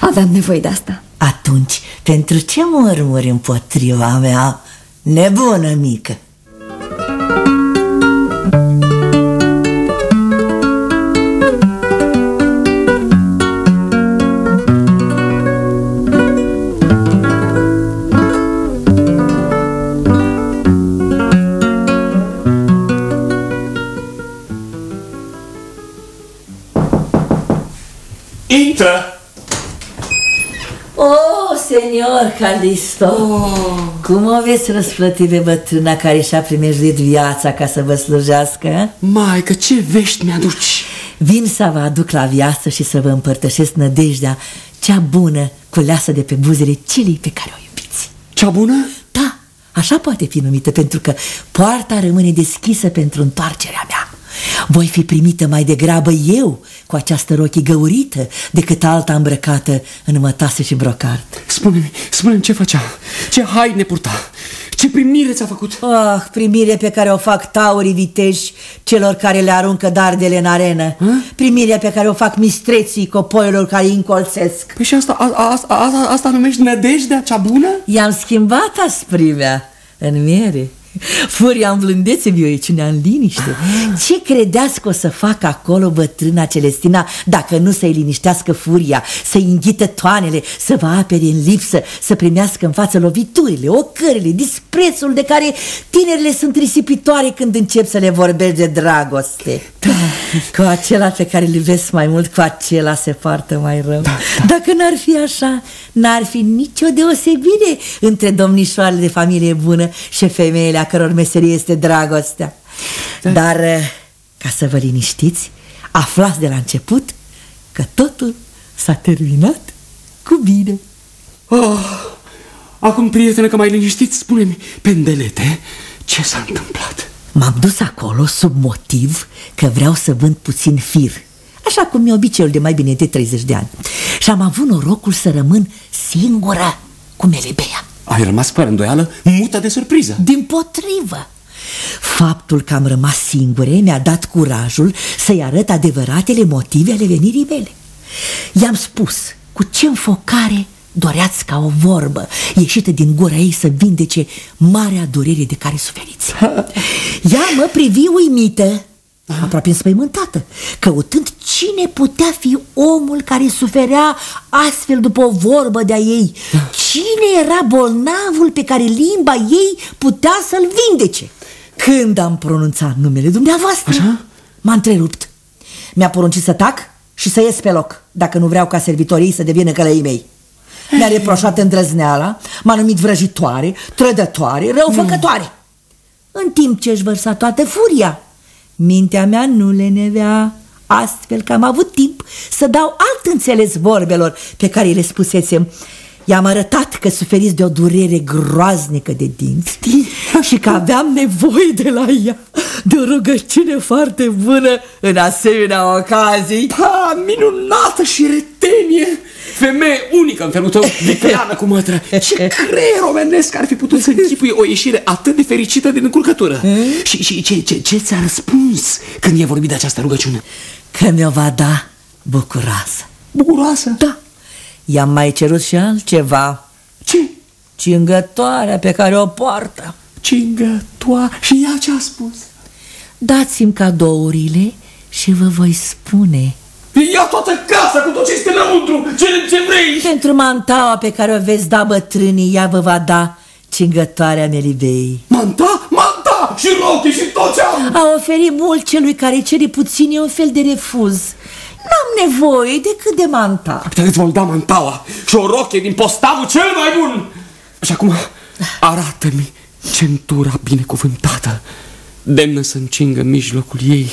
Aveam nevoie de asta. Atunci, pentru ce murmuri împotriva mea, nebună mică? Intră! Oh, senior Calisto oh. Cum o veți răsplăti pe bătrâna care și-a primejduit viața ca să vă slujească? Maică, ce vești mi-aduci? Vin să vă aduc la viață și să vă împărtășesc nădejdea cea bună culeasă de pe buzele celei pe care o iubiți Cea bună? Da, așa poate fi numită pentru că poarta rămâne deschisă pentru întoarcerea mea Voi fi primită mai degrabă eu cu această rochie găurită decât alta îmbrăcată în mătase și brocart. Spune-mi, spune-mi ce făcea, ce haine purta, ce primire ți-a făcut? Ah, primire pe care o fac taurii viteși celor care le aruncă dardele în arenă. Primirea pe care o fac mistreții copoilor care îi încolțesc. Păi și asta, a, a, asta, asta, asta numești nădejdea cea bună? I-am schimbat asprimea în miere. Furia în blândețe, vioiciunea în liniște. Ce credeți că o să facă acolo bătrâna Celestina dacă nu să-i liniștească furia, să-i înghită toanele, să vă apere în lipsă, să primească în față loviturile, ocările, disprețul de care tinerile sunt risipitoare când încep să le vorbești de dragoste. Da. Cu acela pe care îl iubesc mai mult, cu acela se poartă mai rău. Da, da. Dacă n-ar fi așa, n-ar fi nicio deosebire între domnișoarele de familie bună și femeile a căror meserie este dragostea. Da. Dar, eh, ca să vă liniștiți, aflați de la început că totul s-a terminat cu bine. Oh, acum, prietene, că mai liniștit, spune-mi, pendelete, ce s-a întâmplat? M-am dus acolo sub motiv că vreau să vând puțin fir Așa cum e obiceiul de mai bine de 30 de ani Și am avut norocul să rămân singură cu Melibea Ai rămas fără îndoială mută de surpriză. Din potrivă. Faptul că am rămas singure mi-a dat curajul să-i arăt adevăratele motive ale venirii mele. I-am spus cu ce înfocare doreați ca o vorbă ieșită din gura ei să vindece marea durere de care suferiți. Ea mă privi uimită, aproape înspăimântată, căutând cine putea fi omul care suferea astfel după o vorbă de-a ei. Cine era bolnavul pe care limba ei putea să-l vindece. Când am pronunțat numele dumneavoastră, m-a întrerupt. Mi-a poruncit să tac și să ies pe loc, dacă nu vreau ca servitorii să devină călăii mei. Mi-a reproșat îndrăzneala, m-a numit vrăjitoare, trădătoare, răufăcătoare. Mm. În timp ce își vărsa toată furia, mintea mea nu le nevea, astfel că am avut timp să dau alt înțeles vorbelor pe care le spusesem. I-am arătat că suferiți de o durere groaznică de dinți și că aveam nevoie de la ea, de o rugăciune foarte bună în asemenea ocazii. Pa, minunată și retenie! Femeie unică în felul tău, vicleană cu mătră. Ce creier omenesc ar fi putut să închipui o ieșire atât de fericită din încurcătură? Și, și ce, ce, ce ți-a răspuns când e vorbit de această rugăciune? Că mi-o va da bucuroasă. Bucuroasă? Da. I-am mai cerut și altceva. Ce? Cingătoarea pe care o poartă. Cingătoare? Și ea ce a spus? Dați-mi cadourile și vă voi spune. Ia toată casa cu tot ce este înăuntru, ce, ce vrei! Pentru mantaua pe care o veți da bătrânii, ea vă va da cingătoarea Melibei. Manta? Manta! Și rochii și tot ce am! A oferit mult celui care cere puțin e un fel de refuz. N-am nevoie decât de manta. Dar îți voi da mantaua și o rochie din postavul cel mai bun. Și acum arată-mi centura binecuvântată, demnă să încingă mijlocul ei.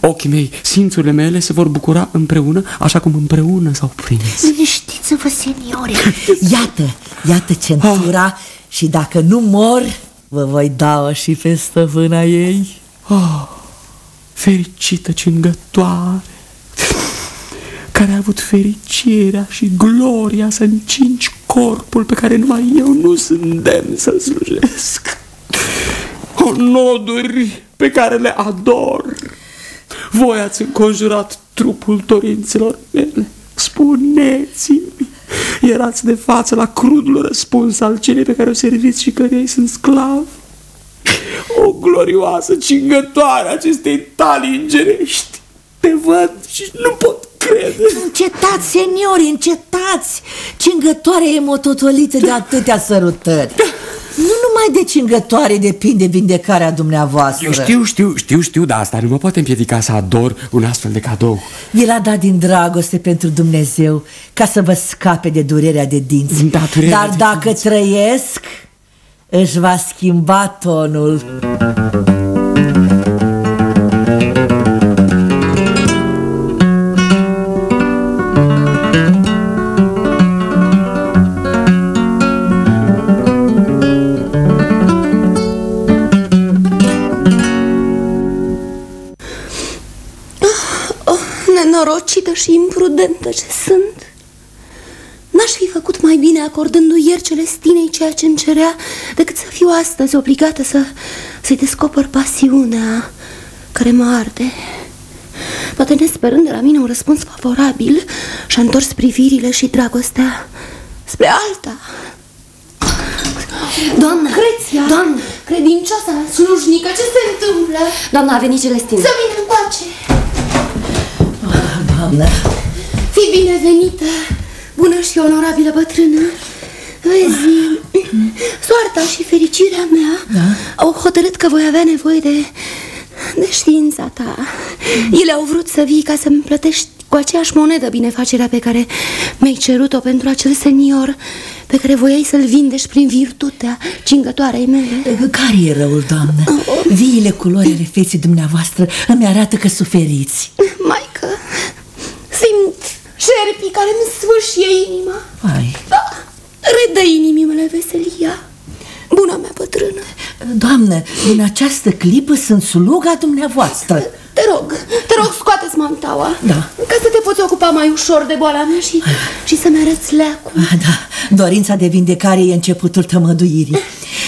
Ochii mei, simțurile mele se vor bucura împreună, așa cum împreună s-au prins. Liniștiți-vă, seniore. Iată, iată centura ah. și dacă nu mor, vă voi da-o și pe stăpâna ei. Oh, fericită cingătoare! Care a avut fericirea și gloria să încingi corpul pe care numai eu nu sunt demn să-l slujesc. O noduri pe care le ador. Voi ați înconjurat trupul dorințelor mele. Spuneți-mi, erați de față la crudul răspuns al celei pe care o serviți și cărei sunt sclav. O glorioasă cingătoare acestei talii îngerești. Te văd și nu pot crede. Încetați, seniori, încetați! Cingătoarea e mototolită de atâtea sărutări. Nu numai de cingătoare depinde vindecarea dumneavoastră. Eu știu, știu, știu, știu, dar asta nu mă poate împiedica să ador un astfel de cadou. Vi l-a dat din dragoste pentru Dumnezeu ca să vă scape de durerea de dinți. Da, durerea dar de dacă dinți. trăiesc, își va schimba tonul. Nenorocită și imprudentă ce sunt N-aș fi făcut mai bine acordându-i ieri Celestinei ceea ce îmi cerea Decât să fiu astăzi obligată să, să-i descoper pasiunea care mă arde Poate nesperând de la mine un răspuns favorabil Și-a întors privirile și dragostea spre alta Doamna! Creția! Doamna! Credincioasa slujnică, ce se întâmplă? Doamna, a venit Celestina Să vină încoace Doamnă, Fii binevenită, bună și onorabilă bătrână. Vezi, soarta și fericirea mea Da? au hotărât că voi avea nevoie de, de știința ta. Ele au vrut să vii ca să-mi plătești cu aceeași monedă binefacerea pe care mi-ai cerut-o pentru acel senior pe care voiai să-l vindești prin virtutea cingătoarei mele. Care e răul, doamnă? Viile culori ale feței dumneavoastră îmi arată că suferiți. Maică, simt șerpii care îmi sfârșie inima. Ai, Da, redă inimii mele veselia. Buna mea bătrână. Doamnă, în această clipă sunt sluga dumneavoastră Te rog, te rog, scoate-ți mantaua Da. Ca să te poți ocupa mai ușor de boala mea și, și să-mi arăți leacul. Ah, Da, dorința de vindecare e începutul tămăduirii.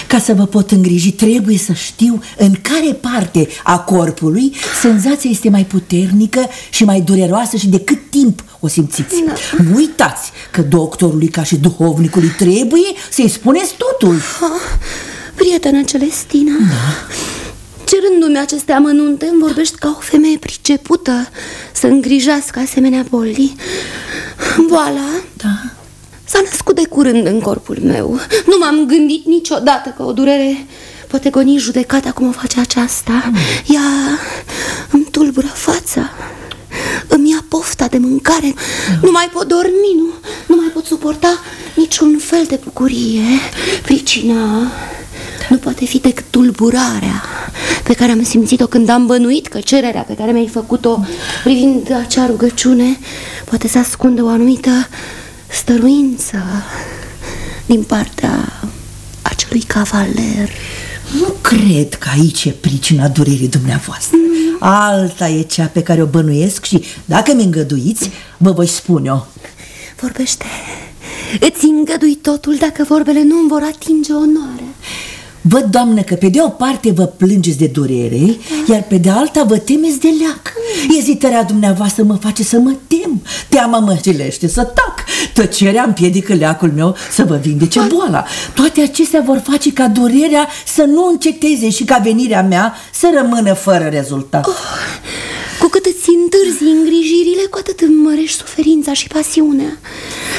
Ca să vă pot îngriji, trebuie să știu în care parte a corpului senzația este mai puternică și mai dureroasă și de cât timp o simțiți. Da. Nu uitați că doctorului ca și duhovnicului trebuie să-i spuneți totul. Ah, Prietenă Celestina. Da. Cerându-mi aceste amănunte, îmi vorbești ca o femeie pricepută să îngrijească asemenea boli Boala Da, S-a născut de curând în corpul meu. Nu m-am gândit niciodată că o durere poate goni judecata cum o face aceasta. Ea îmi tulbură fața Îmi ia pofta de mâncare. Nu mai pot dormi, nu, nu mai pot suporta niciun fel de bucurie. Pricina nu poate fi decât tulburarea pe care am simțit-o când am bănuit că cererea pe care mi-ai făcut-o privind acea rugăciune poate să ascundă o anumită stăruință din partea acelui cavaler. Nu cred că aici e pricina durerii dumneavoastră Alta e cea pe care o bănuiesc și dacă mi îngăduiți, vă voi spune-o Vorbește, îți îngădui totul dacă vorbele nu îmi vor atinge onoarea. Văd, doamnă, că pe de o parte vă plângeți de durere, iar pe de alta vă temeți de leac. Ezitarea dumneavoastră mă face să mă tem. Teama mă jilește să tac. Tăcerea împiedică leacul meu să vă vindece boala. Toate acestea vor face ca durerea să nu înceteze și ca venirea mea să rămână fără rezultat. Cu cât îți întârzi îngrijirile, cu atât îmi mărești suferința și pasiunea.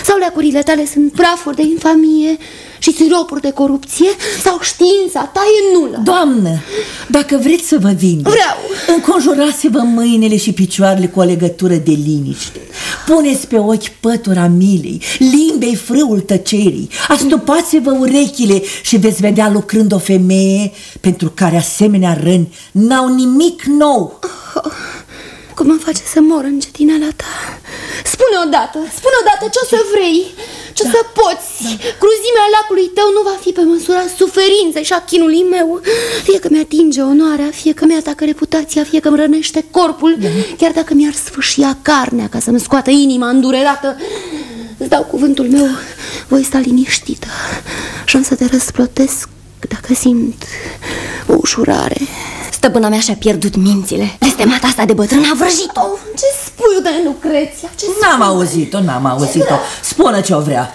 Sau leacurile tale sunt prafuri de infamie și siropuri de corupție, sau știința ta e nulă. Doamnă, dacă vreți să vă vinde, Vreau. Înconjurați-vă mâinile și picioarele cu o legătură de liniște. Puneți pe ochi pătura milei, limbei frâul tăcerii. Astupați-vă urechile și veți vedea lucrând o femeie pentru care asemenea răni n-au nimic nou. Cum mă face să mor în cetinala ta? Spune odată, spune odată ce o să vrei, ce o să poți. Cruzimea lacului tău nu va fi pe măsura suferinței și a chinului meu. Fie că mi-atinge onoarea, fie că mi-atacă reputația, fie că îmi rănește corpul, chiar dacă mi-ar sfâșia carnea ca să-mi scoată inima îndurerată. Îți dau cuvântul meu, voi sta liniștită și am să te răsplătesc dacă simt o ușurare. Stăpâna mea și-a pierdut mințile Blestemata asta de bătrân a vrăjit-o Oh, ce spui de Lucreția? Ce N-am auzit-o, n-am auzit-o. Spune ce o vrea.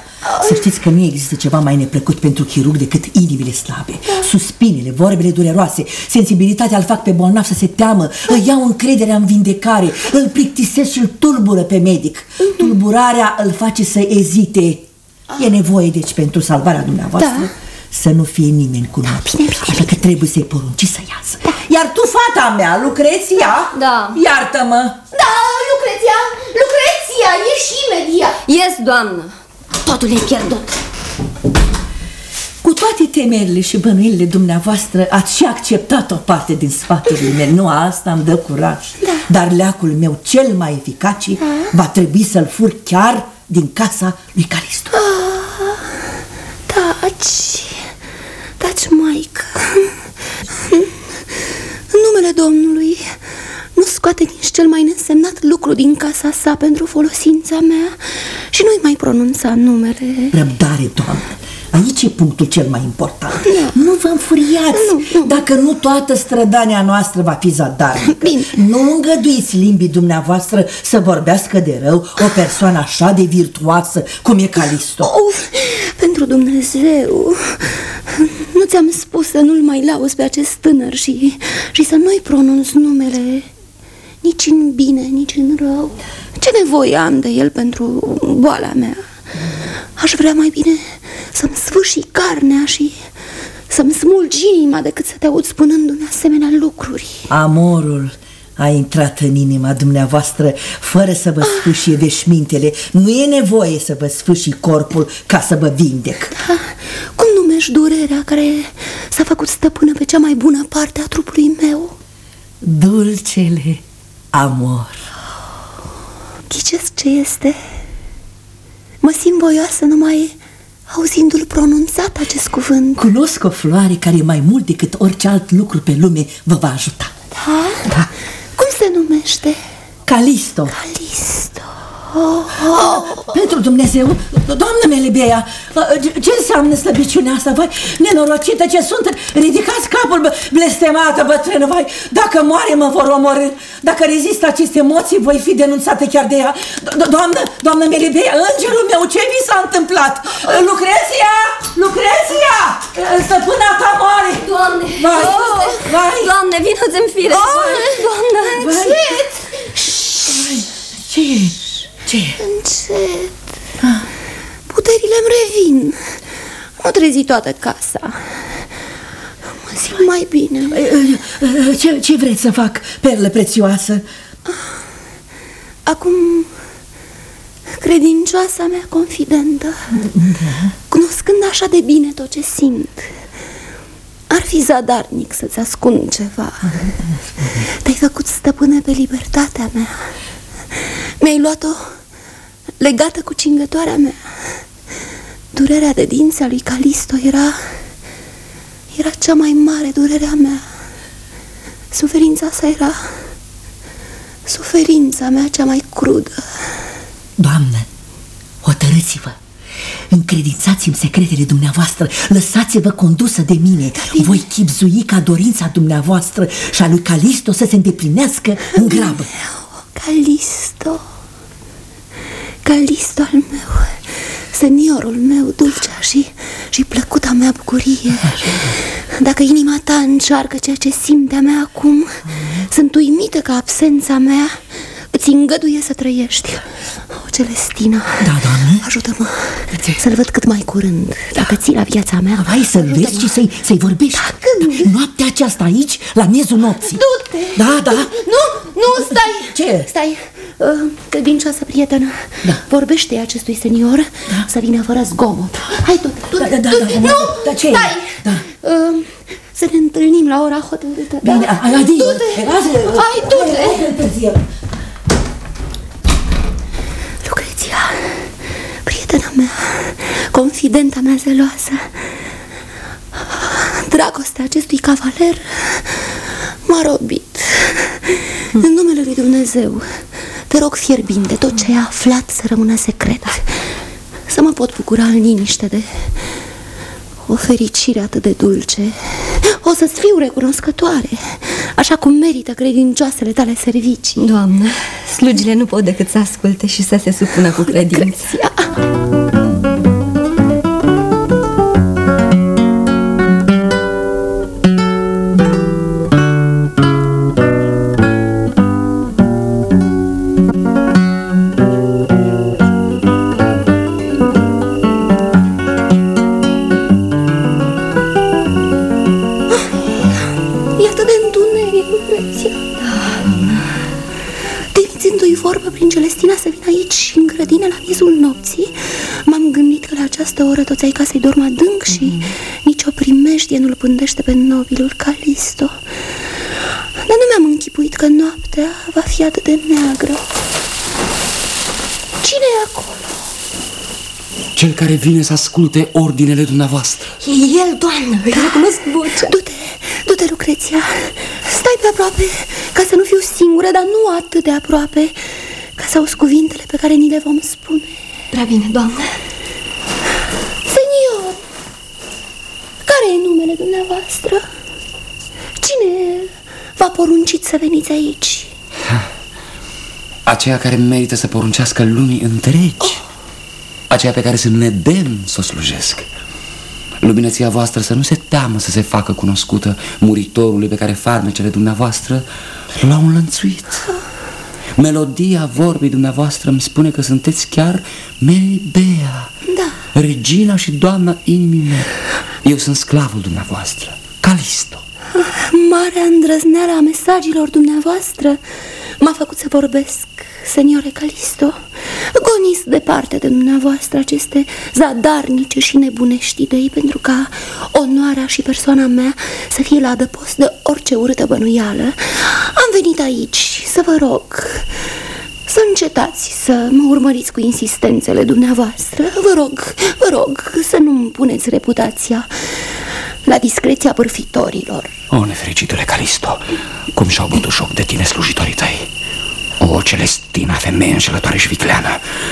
Să știți că nu există ceva mai neplăcut pentru chirurg decât inimile slabe, suspinele, vorbele dureroase, sensibilitatea îl fac pe bolnav să se teamă, îi iau încrederea în vindecare, îl plictisesc și îl tulbură pe medic. Tulburarea îl face să ezite. E nevoie, deci, pentru salvarea dumneavoastră, Da. Să nu fie nimeni cu noi. bine, bine, Așa că trebuie să-i porunci să iasă. Iar tu, fata mea, Lucreția, Da. iartă-mă. Da, Lucreția! Lucreția, ieși imediat! Ies, doamnă Totul e pierdut Cu toate temerile și bănuielile dumneavoastră ați și acceptat o parte din sfaturile mele. Nu asta îmi dă curaj. Da. Dar leacul meu cel mai eficace va trebui să-l fur chiar din casa lui Calisto. Taci, taci, maică. În numele Domnului, nu scoate nici cel mai nesemnat lucru lucru din casa sa pentru folosința mea și nu-i mai pronunța numele. Răbdare, doamnă. Aici e punctul cel mai important. Nu vă înfuriați. Nu, nu. Dacă nu toată strădania noastră va fi zadarnică. Bine. Nu îngăduiți limbii dumneavoastră să vorbească de rău o persoană așa de virtuoasă cum e Calisto. Oh, pentru Dumnezeu, nu ți-am spus să nu-l mai lauzi pe acest tânăr și, și să nu-i pronunț numele nici în bine, nici în rău. Ce nevoie am de el pentru boala mea? Aș vrea mai bine să-mi sfârși carnea și să-mi smulgi inima decât să te aud spunându-mi asemenea lucruri. Amorul a intrat în inima dumneavoastră fără să vă sfâșie veșmintele. Nu e nevoie să vă sfâși corpul ca să vă vindec. Da, cum numești durerea care s-a făcut stăpână pe cea mai bună parte a trupului meu? Dulcele amor. Ghicesc ce este? Mă simt voioasă numai auzindu-l pronunțat acest cuvânt. Cunosc o floare care mai mult decât orice alt lucru pe lume vă va ajuta. Da? Da. Numește? Calisto. Calisto. Pentru Dumnezeu, doamnă Melibea, ce înseamnă slăbiciunea asta, vai, nenorocită ce sunt? Ridicați capul, bă, blestemată bătrână, vai, dacă moare mă vor omorâ, dacă rezist aceste emoții, voi fi denunțată chiar de ea. Do- Doamnă, doamnă Melibea, îngerul meu, ce vi s-a întâmplat? Lucreția, Lucreția, stăpâna ta moare. Doamne! Vai, vai, Doamne, vină-ți în fire! Doamne! vai. Ce e? Ce e? Încet. Puterile îmi revin. Nu trezi toată casa. Mă simt mai bine. Ce, ce vreți să fac, perlă prețioasă? Acum, credincioasa mea confidentă, cunoscând așa de bine tot ce simt, ar fi zadarnic să-ți ascund ceva. Te-ai făcut stăpână pe libertatea mea. Mi-ai luat-o legată cu cingătoarea mea. Durerea de dinți a lui Calisto era... Era cea mai mare durerea mea. Suferința sa era... Suferința mea cea mai crudă. Doamnă, hotărâți-vă. Încredințați-mi secretele dumneavoastră, lăsați-vă condusă de mine. Voi chipzui ca dorința dumneavoastră și a lui Calisto să se îndeplinească în grabă. Calisto Calisto al meu Seniorul meu, dulcea și, și plăcuta mea bucurie. Dacă inima ta încearcă ceea ce simte mea acum Sunt uimită că absența mea îți îngăduie să trăiești O, Celestina Da, doamnă? Ajută-mă să-l văd cât mai curând Dacă ții la viața mea Hai să-l vezi și să-i să vorbești. când? Noaptea aceasta aici, la miezul nopții. Du-te! Da, da. Nu, nu, stai! Ce? Stai, uh, credincioasă prietenă Da. Vorbește acestui senior să vină fără zgomot Hai, du-te, du-te, Da, da, da, du-te. da, Nu, da, ce e? stai Da. uh, Să ne întâlnim la ora hotărâtă da? Bine, a- adio. Du-te, Lasă- hai, du-te Hai, întârzie. Lucreția, prietena mea, confidenta mea zeloasă Dragostea acestui cavaler m-a robit În numele lui Dumnezeu Te rog fierbinte, tot ce ai aflat să rămână secret Să mă pot bucura în liniște de o fericire atât de dulce. O să-ți fiu recunoscătoare Așa cum merită credincioasele tale servicii. Doamnă, slugile nu pot decât să asculte și să se supună cu credință. Lucreția Trimițându-i vorbă prin Celestina să vină aici în grădină la miezul nopții M-am gândit că la această oră toți ai casei dorm adânc și nicio primejdie nu-l pândește pe nobilul Calisto Dar nu mi-am închipuit că noaptea va fi atât de neagră Cine e acolo? Cel care vine să asculte ordinele dumneavoastră. E el, doamnă, îi recunosc vocea. Du-te, du-te, Lucreția Stai pe aproape ca să nu fiu singură, dar nu atât de aproape ca să auzi cuvintele pe care ni le vom spune. Prea bine, doamnă. Senior, care e numele dumneavoastră? Cine v-a poruncit să veniți aici? Aceea care merită să poruncească lumii întregi oh. Aceea pe care sunt nedemn să o slujesc Luminăția voastră să nu se teamă să se facă cunoscută Muritorului pe care farmecele dumneavoastră l-au înlănțuit. Melodia vorbii dumneavoastră îmi spune că sunteți chiar Melibea Da. Regina și doamna inimii. Mele Eu sunt sclavul dumneavoastră, Calisto. Marea îndrăzneală a mesajilor dumneavoastră M-a făcut să vorbesc, seniore Calisto. Goniți departe de dumneavoastră aceste zadarnice și nebunești idei Pentru ca onoarea și persoana mea să fie la adăpost de orice urâtă bănuială. Am venit aici să vă rog să încetați să mă urmăriți cu insistențele dumneavoastră. Vă rog, vă rog să nu-mi puneți reputația la discreția bârfitorilor O, nefericitule Calisto, cum și-au bătut joc de tine slujitorii tăi O, Celestina, femeie înșelătoare și vicleană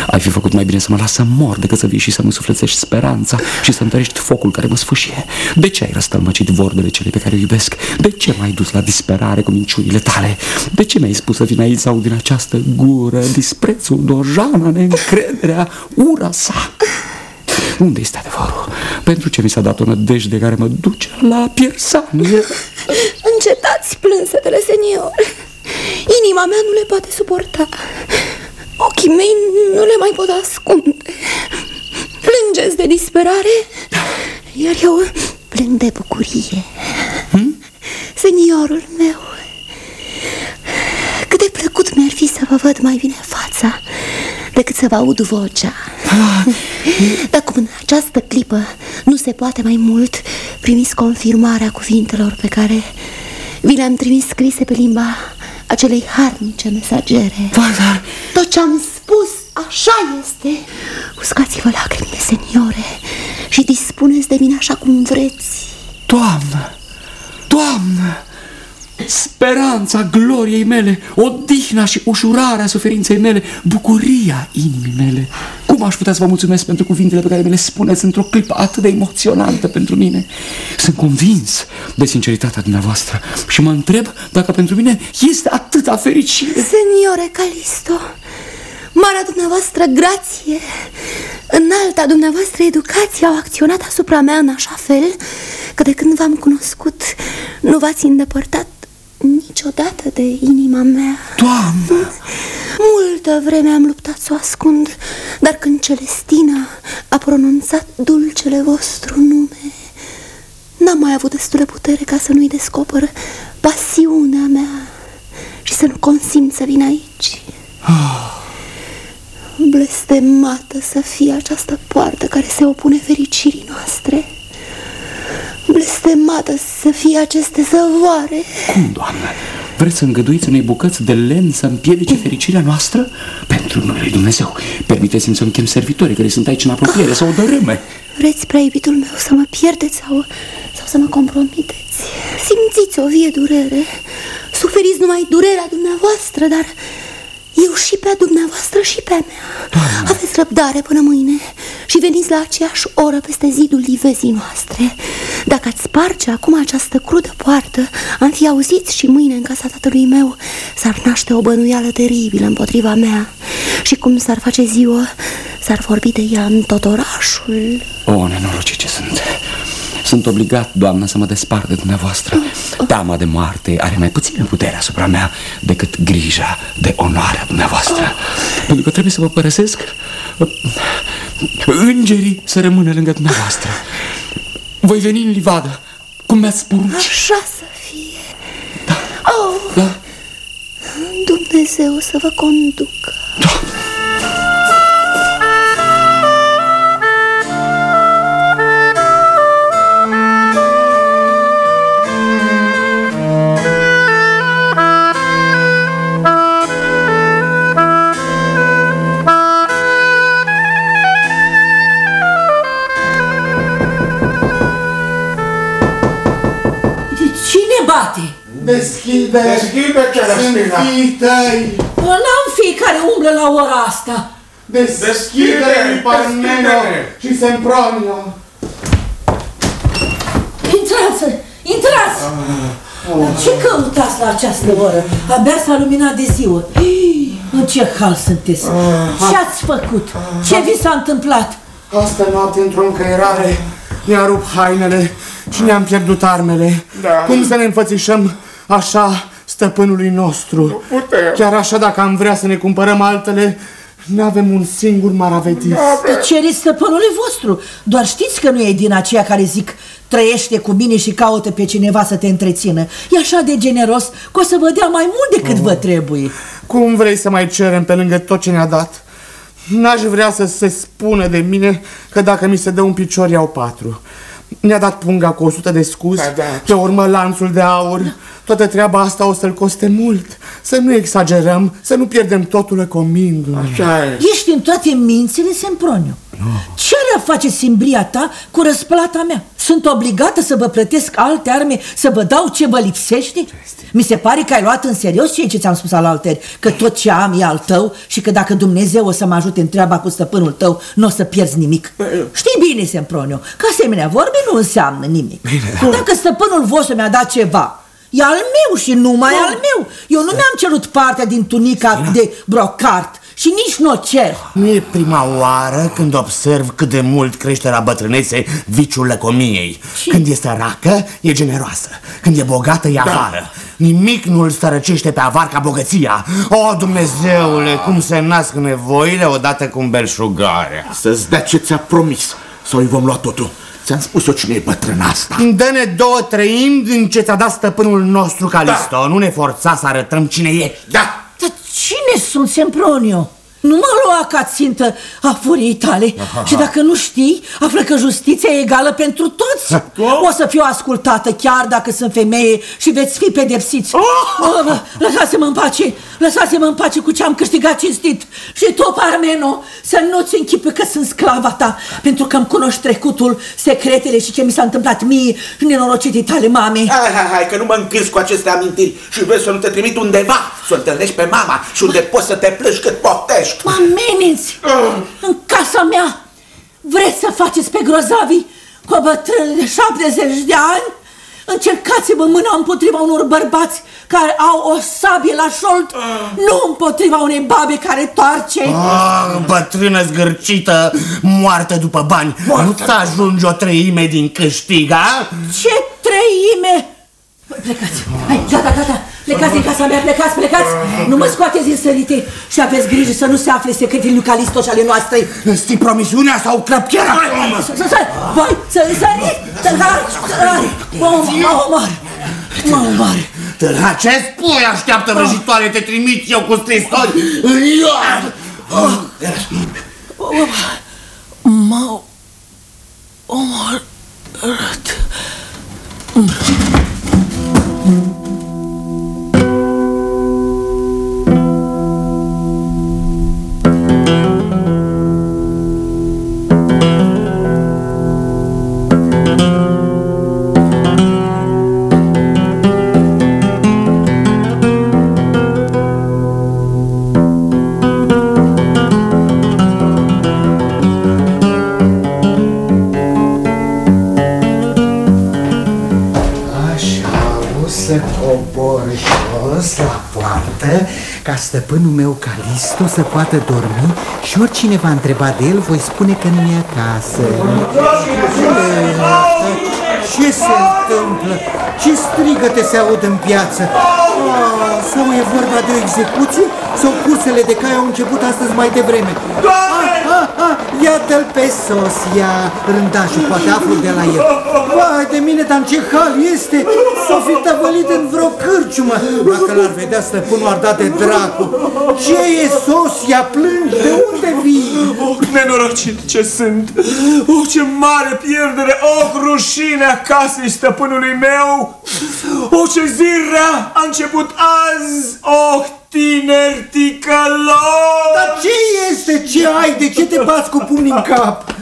Ai fi făcut mai bine să mă las să mor decât să vii și să-mi sufletești speranța Și să întărești focul care mă sfâșie De ce ai răstălmăcit vorbele cele pe care o iubesc? De ce m-ai dus la disperare cu minciunile tale? De ce mi-ai spus să vin aici sau din această gură Disprețul, dojana, neîncrederea, ura sa? Unde este adevărul? Pentru ce mi s-a dat o nădejde care mă duce la piersanie? Încetați plânsetele, senior Inima mea nu le poate suporta. Ochii mei nu le mai pot ascunde. Plângeți de disperare Iar eu plâng de bucurie. Hmm? Seniorul meu Cât de plăcut mi-ar fi să vă văd mai bine fața Decât să vă aud vocea. Dar cum în această clipă nu se poate mai mult Primiți confirmarea cuvintelor pe care vi le-am trimis scrise pe limba acelei harnice mesagere. Dar... Tot ce am spus așa este. Uscați-vă lacrimile, seniore Și dispuneți de mine așa cum vreți. Doamnă, doamnă Speranța gloriei mele, odihna și ușurarea suferinței mele, bucuria inimii mele. Cum aș putea să vă mulțumesc pentru cuvintele pe care mi le spuneți într-o clipă atât de emoționantă pentru mine? Sunt convins de sinceritatea dumneavoastră și mă întreb dacă pentru mine este atâta fericire. Seniore Calisto, marea dumneavoastră grație, înalta dumneavoastră educație au acționat asupra mea în așa fel că de când v-am cunoscut nu v-ați îndepărtat niciodată de inima mea Doamnă! Multă vreme am luptat să o ascund Dar când Celestina a pronunțat dulcele vostru nume N-am mai avut destulă putere ca să nu-i descoperă pasiunea mea Și să nu consimt să vin aici oh. Blestemată să fie această poartă care se opune fericirii noastre Blestemată să fie aceste zăvoare Cum, doamnă? Vreți să îngăduiți unei bucăți de lemn să împiedice fericirea noastră? Pentru numele Dumnezeu, permiteți-mi să-mi chem servitorii care sunt aici în apropiere, să o dărâme Vreți, prea iubitul meu, să mă pierdeți sau, sau să mă compromiteți? Simțiți o vie durere, suferiți numai durerea dumneavoastră, dar eu și pe dumneavoastră și pe mea. Doamne. Aveți răbdare până mâine Și veniți la aceeași oră peste zidul livezii noastre. Dacă ați sparge acum această crudă poartă Am fi auzit și mâine în casa tatălui meu S-ar naște o bănuială teribilă împotriva mea. Și cum s-ar face ziua S-ar vorbi de ea în tot orașul. O, nenorocit ce sunt sunt obligat, doamnă, să mă despart de dumneavoastră. Teama de moarte are mai puțină putere asupra mea Decât grija de onoarea dumneavoastră. Pentru că trebuie să vă părăsesc Îngerii să rămână lângă dumneavoastră. Voi veni în livadă Cum mi-ați poruncit Așa să fie. Da, oh, da. Dumnezeu să vă conducă. Doamne Deschide! Deschide, Celestina! Sunt tăi! N-am fiecare umblă la ora asta? Deschide-i, Parmeno și Sempronio! Intrați, intrați! Ce căutați la această oră? Abia s-a luminat de ziua. Ii, În ce hal sunteți? Ce ați făcut? Ce vi s-a întâmplat? Astă noapte într-o încăierare ne-a rupt hainele și ne-am pierdut armele. Da. Cum să ne înfățișăm așa stăpânului nostru? putem. Chiar așa dacă am vrea să ne cumpărăm altele, nu avem un singur maravedis. Te cereți stăpânului vostru. Doar știți că nu e din aceia care zic trăiește cu mine și caută pe cineva să te întrețină. E așa de generos că o să vă dea mai mult decât vă trebuie. Cum vrei să mai cerem pe lângă tot ce ne-a dat? N-aș vrea să se spună de mine că dacă mi se dă un picior iau patru. Ne-a dat punga cu 100 de scuz, Da, da. pe urmă lanțul de aur. Toată treaba asta o să-l coste mult. Să nu exagerăm, să nu pierdem totul comindu Așa e. Ești în toate mințile, Semproniu. Ce are a face simbria ta cu răsplata mea? Sunt obligată să vă plătesc alte arme, să vă dau ce vă lipsește? Mi se pare că ai luat în serios ceea ce ți-am spus al alteri, că tot ce am e al tău și că dacă Dumnezeu o să mă ajute în treaba cu stăpânul tău, nu o să pierzi nimic. Știi bine, Semproniu, că asemenea vorbe nu înseamnă nimic. Dacă stăpânul vostru mi-a dat ceva, E al meu și numai al meu. Eu nu mi-am cerut partea din tunica de brocart și nici nu o cer. Nu e prima oară când observ cât de mult crește la bătrânețe viciul lăcomiei. Când e săracă, e generoasă. Când e bogată, e avară. Nimic nu îl sărăcește pe avar ca bogăția. O, Dumnezeule, cum se nasc nevoile odată cu belșugarea. Să-ți dea ce ți-a promis. Sau îi vom lua totul. Ți-am spus-o cine e bătrâna asta. Dă-ne două treimi din ce ți-a dat stăpânul nostru, Calisto. Nu ne forța să arătăm cine ești. Da! Dar cine sunt, Sempronio? Nu mă lua ca țintă a furiei tale. Și dacă nu știi, află că justiția e egală pentru toți. O să fiu ascultată chiar dacă sunt femeie și veți fi pedepsiți. Oh, bă, Lăsați-mă în pace, lăsați-mă în pace cu ce am câștigat cinstit. Și tu, Parmeno, să nu-ți închipi că sunt sclava ta Pentru că îmi cunoști trecutul, secretele și ce mi s-a întâmplat mie și nenorocitii tale mame. Hai, hai, hai, că nu mă încâs cu aceste amintiri și vreți să nu te trimit undeva, să o întâlnești pe mama și unde poți să te plângi cât poftești. Mă ameninți în casa mea. Vreți să faceți pe grozavii cu o bătrână de 70 de ani? Încercați-vă mâna împotriva unor bărbați care au o sabie la șold, nu împotriva unei babe care toarce. Ah, bătrână zgârcită, moartă după bani. Nu-ți ajunge o treime din câștig, a? Ce treime! Plecați! Hai, gata, gata! Plecați din casa mea, plecați, plecați! Nu mă scoateți din sărite și aveți grijă să nu se afle secretele lui Calisto și ale noastre! Sti promisiunea sau crăpchiera? Să, să, să, voi, să, să, să, mă omor, mă omor! Tâlha, ce spui? Așteaptă vrăjitoare, te trimit eu cu scrisori în iad! Mă omor. Așa, stăpânul meu Calisto să poată dormi și oricine va întreba de el voi spune că nu e acasă. Ce se întâmplă? Ce strigăte se aud în piață? Ah, sau e vorba de o execuție? Sau cursele de cai au început astăzi mai devreme? Ah, ah, ah, Iată-l pe Sosia, rândașul, poate aflu de la el. Vai de mine, dar în ce hal este? S-o fi tăvălit în vreo cârciumă. Dacă l-ar vedea stăpânul ar da de dracu. Ce e Sosia? Plângi? De unde vii? Oh, nenorocit ce sunt! Oh, ce mare pierdere! Oh, rușinea casei stăpânului meu! Oh, ce zi rea a început azi! Oh, tineri ticălori! Dar ce este? Ce ai? De ce te bați cu pumnii în cap?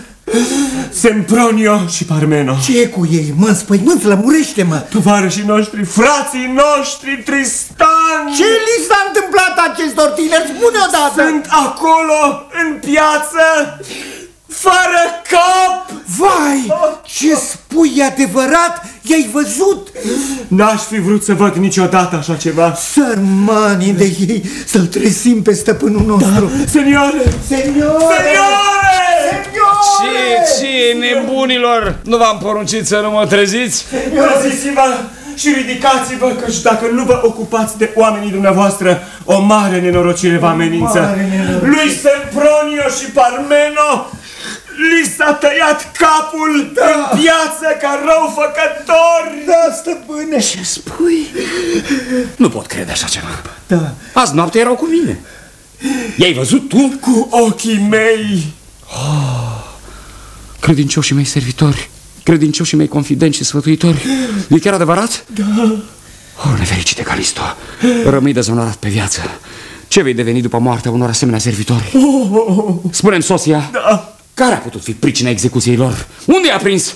Sempronio și Parmeno. Ce e cu ei? Mă înspăimânt, lămurește-mă! Tovarășii noștri, frații noștri, Tristan! Ce li s-a întâmplat acestor tineri? Spune odată! Sunt acolo, în piață, fără cap! Vai! Ce spui e adevărat? I-ai văzut? N-aș fi vrut să văd niciodată așa ceva. Sărmanii de ei să-l tresim pe stăpânul nostru. Da. Seniore! Seniore! Seniore! Ce, ce, nebunilor? Nu v-am poruncit să nu mă treziți? Treziți-vă și ridicați-vă, căci dacă nu vă ocupați de oamenii dumneavoastră, o mare nenorocire vă amenință. Lui Sempronio și Parmeno li s-a tăiat capul da. în piață ca răufăcători. Da, stăpâne. Ce spui? Nu pot crede așa ceva. Da. Azi noapte erau cu mine. I-ai văzut tu? Cu ochii mei. Oh, credincioșii mei servitori, credincioșii mei confidenți și sfătuitori. E chiar adevărat? Da. Oh, nefericite Calisto, rămâi dezonorat pe viață. Ce vei deveni după moartea unor asemenea servitori? Oh. Spune-mi, Sosia, da. Care a putut fi pricina execuției lor? Unde i-a prins?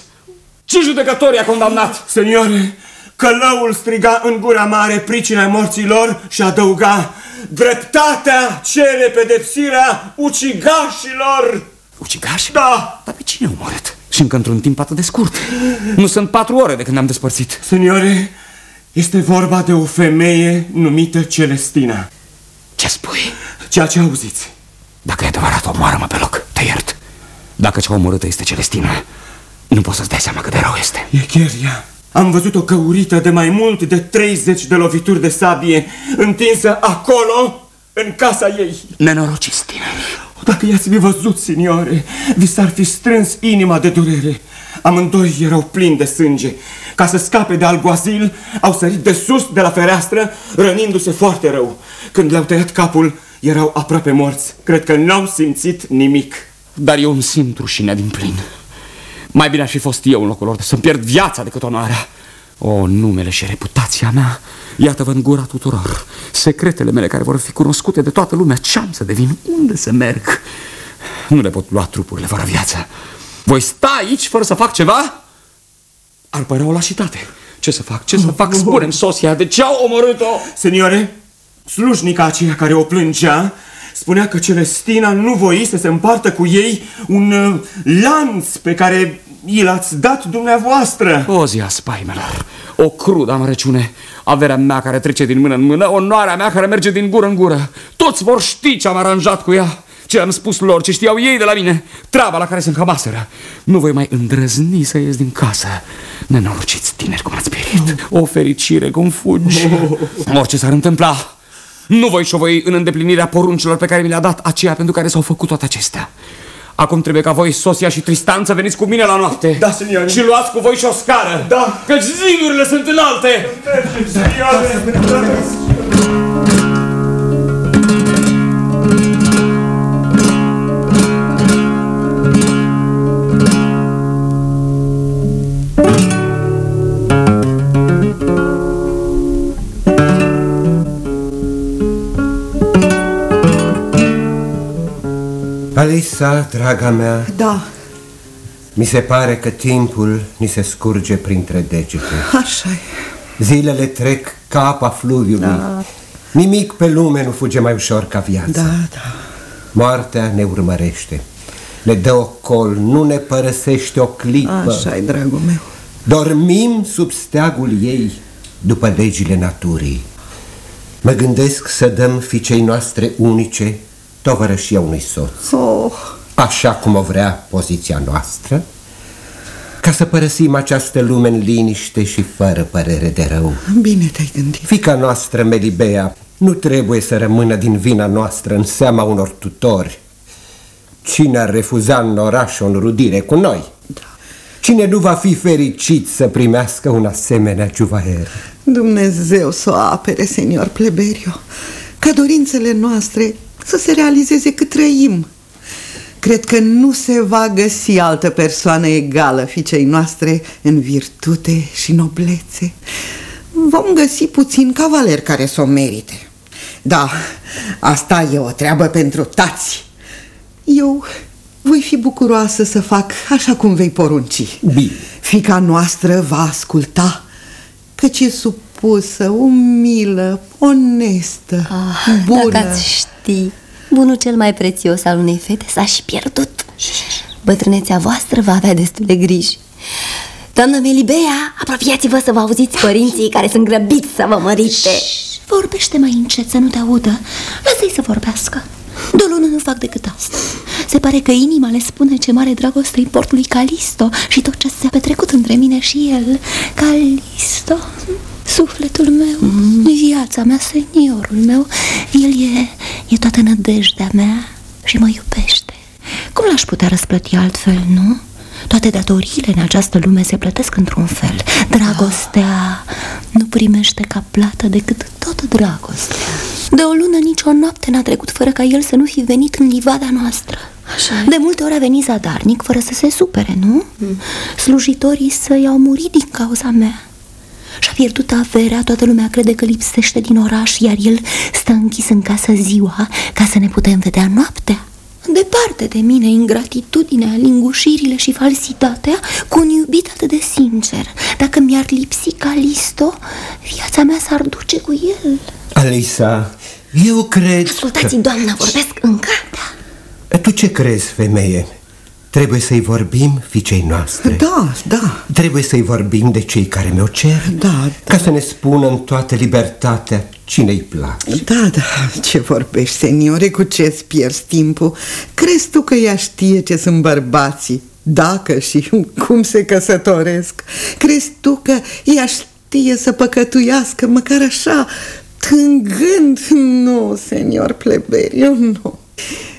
Ce judecător i-a condamnat? Seniore, călăul striga în gura mare pricina morții lor și adăuga Dreptatea cere pedepsirea ucigașilor! Ucigași? Da! Dar pe cine a omorât? Și încă într-un timp atât de scurt. Nu sunt patru ore de când ne-am despărțit. Seniore, este vorba de o femeie numită Celestina. Ce spui? Ceea ce auziți. Dacă e adevărat, omoară-mă pe loc, te iert. Dacă cea omorâtă este Celestina, nu poți să-ți dai seama cât de rău este. E chiar ea. Am văzut-o căurită de mai mult de 30 de lovituri de sabie, întinsă acolo, în casa ei. Nenorociți tineri. Dacă i-ați fi văzut, signore, vi s-ar fi strâns inima de durere. Amândoi erau plini de sânge. Ca să scape de alguazil, au sărit de sus de la fereastră, rănindu-se foarte rău. Când le-au tăiat capul, erau aproape morți. Cred că n-au simțit nimic. Dar eu îmi simt rușinea din plin. Mai bine ar fi fost eu în locul lor să-mi pierd viața decât onoarea. O, numele și reputația mea, iată-vă în gura tuturor. Secretele mele care vor fi cunoscute de toată lumea, ce-am să devin, unde să merg? Nu le pot lua trupurile fără viață. Voi sta aici fără să fac ceva? Ar părea o lașitate. Ce să fac? Ce să fac? Spune-mi, Sosia, de ce au omorât-o? Seniore, slujnica aceea care o plângea spunea că Celestina nu voi să se împartă cu ei un uh, lanț pe care i l-ați dat dumneavoastră. O zi a spaimelor, o crudă amărăciune, averea mea care trece din mână în mână, onoarea mea care merge din gură în gură. Toți vor ști ce am aranjat cu ea, ce am spus lor, ce știau ei de la mine, treaba la care se încămaseră. Nu voi mai îndrăzni să ies din casă. Nenorociți tineri cum ați pierit. O fericire cum fugi. Orice s-ar întâmpla, nu voi șovăi în îndeplinirea poruncilor pe care mi le-a dat aceea pentru care s-au făcut toate acestea. Acum trebuie ca voi, Sosia și Tristan, să veniți cu mine la noapte. Da, senior. Și luați cu voi și o scară. Da. Căci zidurile sunt înalte. Senior. Alisa, draga mea Da, Mi se pare că timpul ni se scurge printre degete. Așa e. Zilele trec ca apa fluviului. Da. Nimic pe lume nu fuge mai ușor ca viața. Da, da. Moartea ne urmărește. Ne dă ocol, nu ne părăsește o clipă. Așa e, dragul meu. Dormim sub steagul ei după legile naturii. Mă gândesc să dăm fiicei noastre unice tovărășia unui soț oh. Așa cum o vrea poziția noastră Ca să părăsim această lume în liniște și fără părere de rău Bine te-ai gândit Fica noastră, Melibea, nu trebuie să rămână din vina noastră în seama unor tutori Cine ar refuza în oraș o înrudire cu noi? Da. Cine nu va fi fericit să primească un asemenea juvaer? Dumnezeu să o apere, senior Pleberio Ca dorințele noastre să se realizeze cât trăim Cred că nu se va găsi altă persoană egală fiicei noastre în virtute și noblețe Vom găsi puțin cavaleri care să o merite Da, asta e o treabă pentru tați Eu voi fi bucuroasă să fac așa cum vei porunci. Bine. Fica noastră va asculta, căci e supusă, umilă, onestă, Ah, bună. Dacă ați ști, bunul cel mai prețios al unei fete s-a și pierdut. Bătrânețea voastră va avea destule griji. Doamnă Melibea, apropiați-vă să vă auziți părinții care sunt grăbiți să vă mărite. Vorbește mai încet să nu te audă. Lasă-i să vorbească. De o lună nu fac decât asta. Se pare că inima le spune ce mare dragoste îi port lui Calisto și tot ce s-a petrecut între mine și el. Calisto, sufletul meu, viața mea, seniorul meu, el e, e toată nădejdea mea și mă iubește. Cum l-aș putea răsplăti altfel, nu? Toate datoriile în această lume se plătesc într-un fel. Dragostea nu primește ca plată decât tot dragostea. De o lună nici o noapte n-a trecut fără ca el să nu fi venit în livada noastră. Așa De multe ori a venit zadarnic fără să se supere, nu? Mm. Slujitorii săi au murit din cauza mea. Și-a pierdut averea, toată lumea crede că lipsește din oraș, iar el stă închis în casă ziua ca să ne putem vedea noaptea. Departe de mine ingratitudinea, lingușirile și falsitatea cu un iubit atât de sincer. Dacă mi-ar lipsi Calisto, viața mea s-ar duce cu el. Alisa, eu cred Ascultați, doamna, vorbesc încă. că... Tu ce crezi, femeie? Trebuie să-i vorbim fiicei noastre. Da, da. Trebuie să-i vorbim de cei care mi-o cer. Da, Ca să ne spună în toată libertatea cine-i place. Da, da, ce vorbești, seniore, cu ce-ți pierzi timpul? Crezi tu că ea știe ce sunt bărbații? Dacă și cum se căsătoresc? Crezi tu că ea știe să păcătuiască măcar așa, tângând? Nu, senior pleberiu, nu.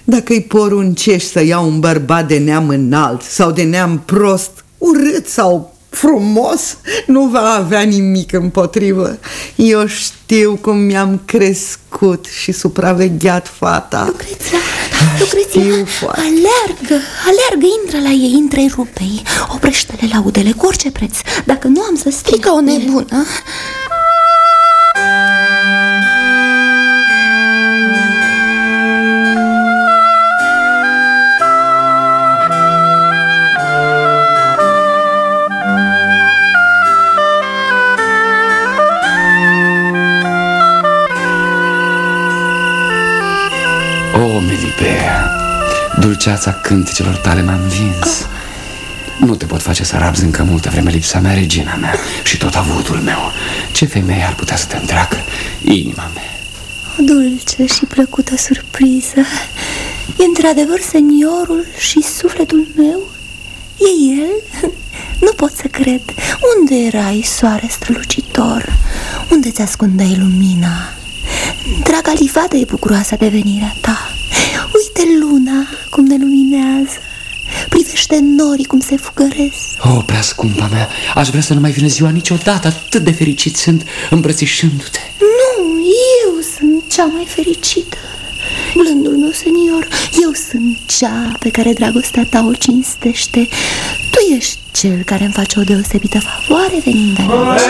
Dacă îi poruncești să ia un bărbat de neam înalt sau de neam prost, urât sau frumos, nu va avea nimic împotrivă. Eu știu cum mi-am crescut și supravegheat fata. Lucreția, Lucreția, alergă, alergă, intră la ei, întrerupe-i, oprește-le laudele cu orice preț. Dacă nu am să strig ca o nebună. Dulceața cânticelor tale m-a învins Nu te pot face să rabzi încă multă vreme lipsa mea, regina mea Și tot avutul meu Ce femeie ar putea să te întreacă? Inima mea O dulce și plăcută surpriză. E într-adevăr seniorul și sufletul meu? E el? Nu pot să cred. Unde erai, soare strălucitor? Unde ți ascundeai lumina? Draga livadă e bucuroasa de venirea ta. Uite luna cum ne luminează. Privește norii cum se fugăresc. O, prea scumpa mea, aș vrea să nu mai vină ziua niciodată Atât de fericit sunt îmbrățișându-te Nu, eu sunt cea mai fericită. Blândul meu senior, eu sunt cea pe care dragostea ta o cinstește. Tu ești cel care îmi face o deosebită favoare venind aici.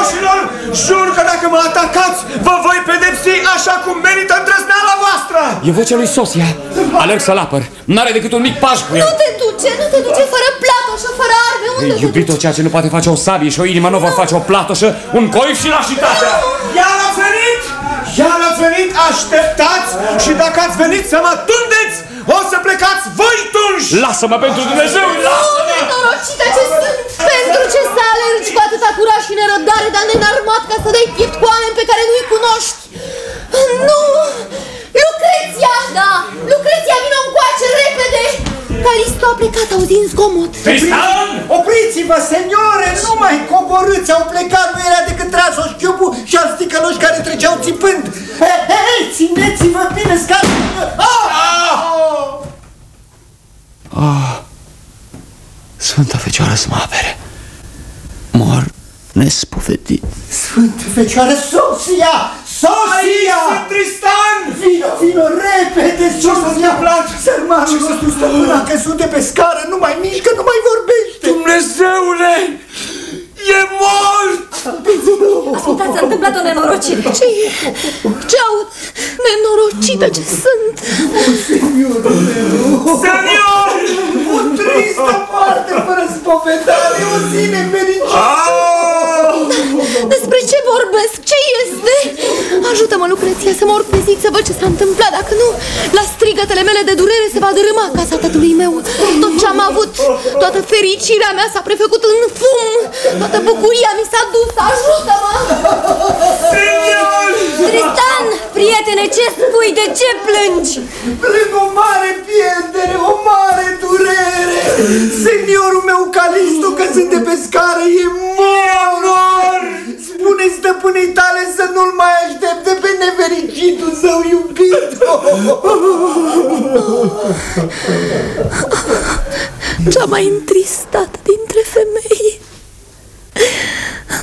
Tâlharilor! Tâlharilor, ticăloșilor! Jur că dacă mă atacați, vă voi pedepsi așa cum merită îndrăzneala voastră! E vocea lui Sosia Alerg să-l apăr N-are decât un mic paș cu el Nu te duce, nu te duce fără platoșă, fără arme, unde te Iubito, ceea ce nu poate face o sabie și o inimă nu vor face o platoșă Un coif și lașitatea Iar ați venit! Iar ați venit, așteptați și dacă ați venit să mă tundeți, o să plecați voi tunși! Lasă-mă pentru Dumnezeu, Nu, lasă-mă! nenorocită ce sunt! Pentru ce să alergi cu atâta curaj și nerăbdare, dar nenarmat ca să dai piept cu oameni pe care nu-i cunoști? Nu! Lucreția! Da! Lucreția, vină încoace, repede! Calisto a plecat auzind zgomot. Tristan! Opriți-vă, seniore, nu mai coborâți, au plecat, nu era decât trasul șchiopul și alți ticăloși care treceau țipând. Hei, hei, țineți-vă bine, scape! Ah! Oh, Sfânta Fecioară să mă apere Mor nespovedit Sfântă Fecioară, Sosia! Sosia! Sunt Tristan! Vino, vino, repede, Sosia! Sărmanul nostru stăpân a căzut de pe scară, nu mai mișcă, nu mai vorbește! Dumnezeule! E mort! Ascultați, s-a întâmplat o nenorocire. Ce e? Ce aud? Nenorocită ce sunt! Senior! O tristă parte fără spovedare, o zi nefericită! Despre ce vorbesc? Ce este? Ajută-mă, Lucreția, să mă urc pe zi să văd ce s-a întâmplat. Dacă nu, la strigătele mele de durere se va dărâma casa tatălui meu. Tot ce am avut, toată fericirea mea s-a prefăcut în fum. Toată bucuria mi s-a dus. Ajută-mă! Tristan, prietene, ce spui? De ce plângi? Plâng o mare pierdere, o mare durere! Seniorul meu Calisto, că sunt de pe scară, e mort! Spune stăpânei tale să nu-l mai aștepte pe nefericitul său iubit! Cea mai întristată dintre femei.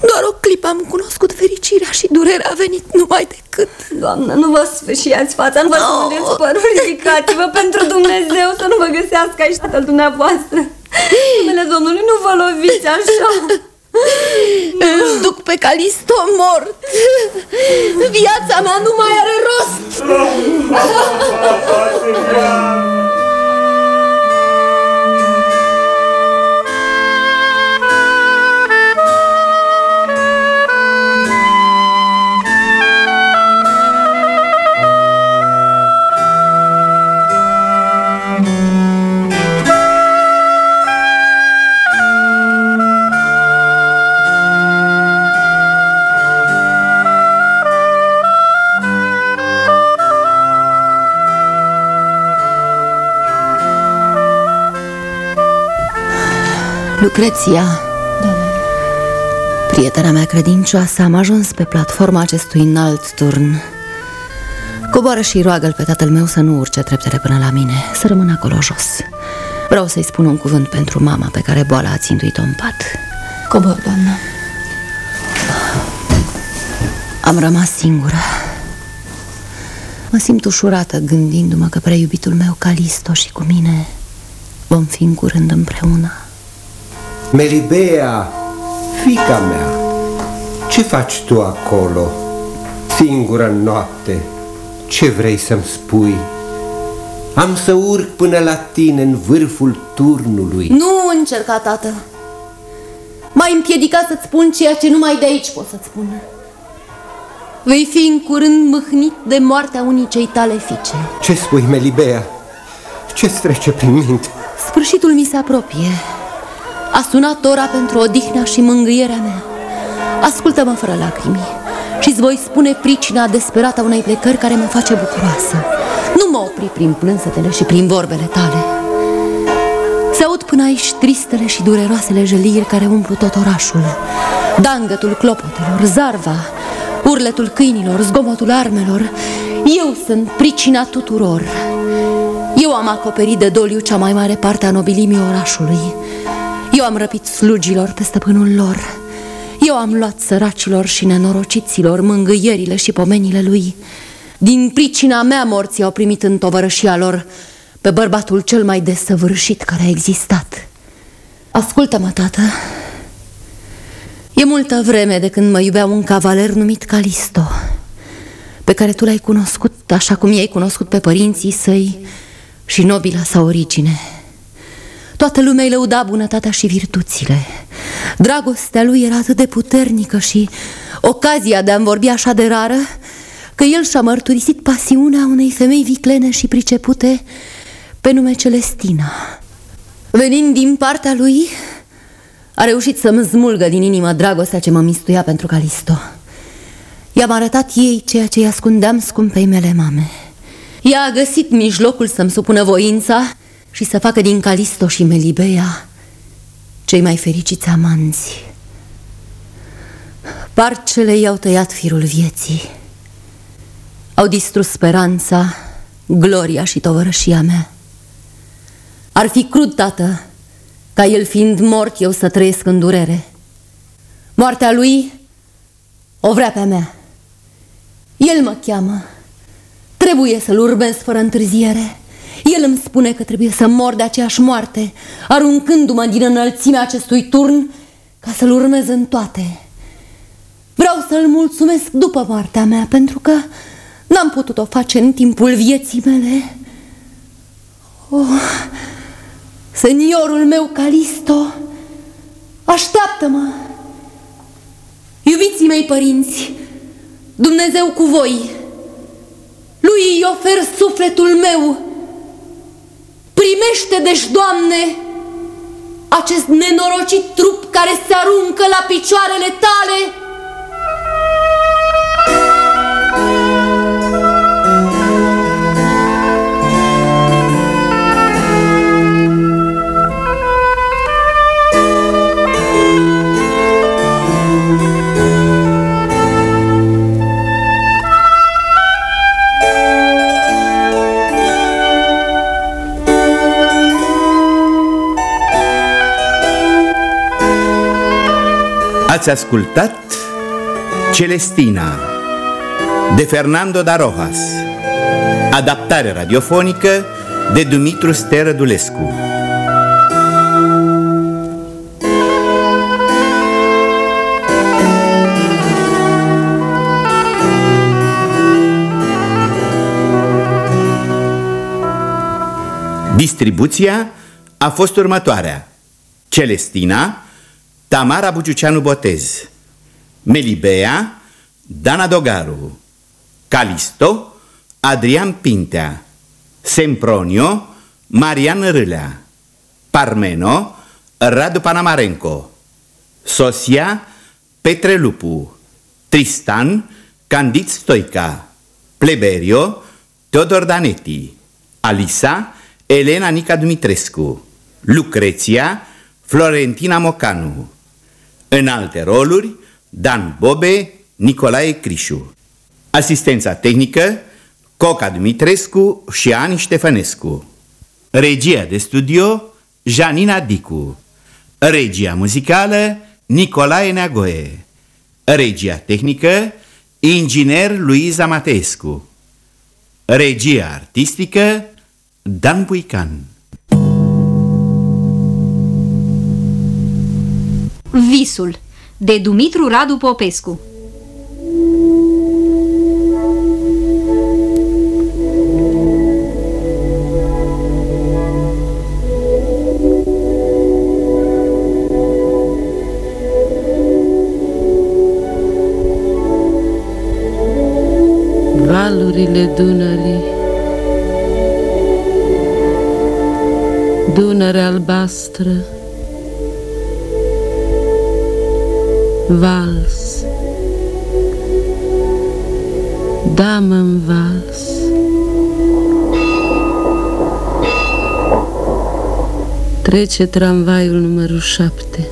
Doar o clipă am cunoscut fericirea și durerea a venit numai decât. Doamnă, nu vă sfâșiați fața, nu vă Oh. spuneți părul, ridicați-vă pentru Dumnezeu să nu vă găsească aici tatăl dumneavoastră. Numele Domnului, nu vă loviți așa. Îl duc pe Calisto mort. Viața mea nu mai are rost. Lucreția Prietena mea credincioasă Am ajuns pe platforma acestui înalt turn. Coboară și roagă-l pe tatăl meu Să nu urce treptele până la mine Să rămână acolo jos. Vreau să-i spun un cuvânt pentru mama Pe care boala a țintuit-o în pat. Cobor, doamnă. Am rămas singură. Mă simt ușurată gândindu-mă că preiubitul meu Calisto și cu mine Vom fi în curând împreună Melibea, fica mea, ce faci tu acolo, singură în noapte? Ce vrei să-mi spui? Am să urc până la tine în vârful turnului. Nu încerca, tată. M-ai împiedicat să-ți spun ceea ce numai de aici pot să-ți spun. Vei fi în curând mâhnit de moartea unicei tale fiice. Ce spui, Melibea? Ce-ți trece prin minte? Sfârșitul mi se apropie. A sunat ora pentru odihna și mângâierea mea. Ascultă-mă fără lacrimi și îți voi spune pricina desperată a unei plecări care mă face bucuroasă. Nu mă opri prin plânsetele și prin vorbele tale. Se aud până aici tristele și dureroasele jeliri care umplu tot orașul. Dangătul clopotelor, zarva, urletul câinilor, zgomotul armelor. Eu sunt pricina tuturor. Eu am acoperit de doliu cea mai mare parte a nobilimii orașului. Eu am răpit slugilor pe stăpânul lor. Eu am luat săracilor și nenorociților mângâierile și pomenile lui. Din pricina mea morții au primit în tovărășia lor pe bărbatul cel mai desăvârșit care a existat. Ascultă-mă, tată. E multă vreme de când mă iubea un cavaler numit Calisto, pe care tu l-ai cunoscut așa cum i-ai cunoscut pe părinții săi și nobila sa origine. Toată lumea îi lăuda bunătatea și virtuțile. Dragostea lui era atât de puternică și ocazia de a-mi vorbi așa de rară, că el și-a mărturisit pasiunea unei femei viclene și pricepute pe nume Celestina. Venind din partea lui, a reușit să-mi zmulgă din inimă dragostea ce mă mistuia pentru Calisto. I-am arătat ei ceea ce-i ascundeam scumpei mele mame. Ea a găsit mijlocul să-mi supună voința și să facă din Calisto și Melibea cei mai fericiți amanți. Parcele i-au tăiat firul vieții. Au distrus speranța, gloria și tovărășia mea. Ar fi crud, tată, ca el fiind mort eu să trăiesc în durere. Moartea lui o vrea pe mea. El mă cheamă. Trebuie să-l urmez fără întârziere. El îmi spune că trebuie să mor de aceeași moarte, aruncându-mă din înălțimea acestui turn ca să-l urmez în toate. Vreau să-l mulțumesc după moartea mea, pentru că n-am putut-o face în timpul vieții mele. Oh, seniorul meu Calisto, așteaptă-mă! Iubiții mei părinți, Dumnezeu cu voi, lui îi ofer sufletul meu. Primește, deci, Doamne, acest nenorocit trup care se aruncă la picioarele tale Ați ascultat Celestina de Fernando da Rojas. Adaptare radiofonică de Dumitru Sterădulescu Distribuția a fost următoarea. Celestina Tamara Buciuceanu Botez Melibea Dana Dogaru Calisto Adrian Pintea Sempronio Marian Râlea Parmeno Radu Panamarenco Sosia Petre Lupu Tristan Candid Stoica Pleberio Teodor Danetti Alisa Elena Nica Dumitrescu Lucreția Florentina Mocanu În alte roluri Dan Bobe, Nicolae Crișu. Asistența tehnică Coca Dumitrescu și Ani Ștefănescu. Regia de studio Janina Dicu. Regia muzicală Nicolae Neagoe. Regia tehnică Inginer Luiza Mateescu. Regia artistică Dan Buican Visul de Dumitru Radu Popescu. Valurile Dunării Dunăre albastră Vals. Damă în vals. Trece tramvaiul numărul șapte.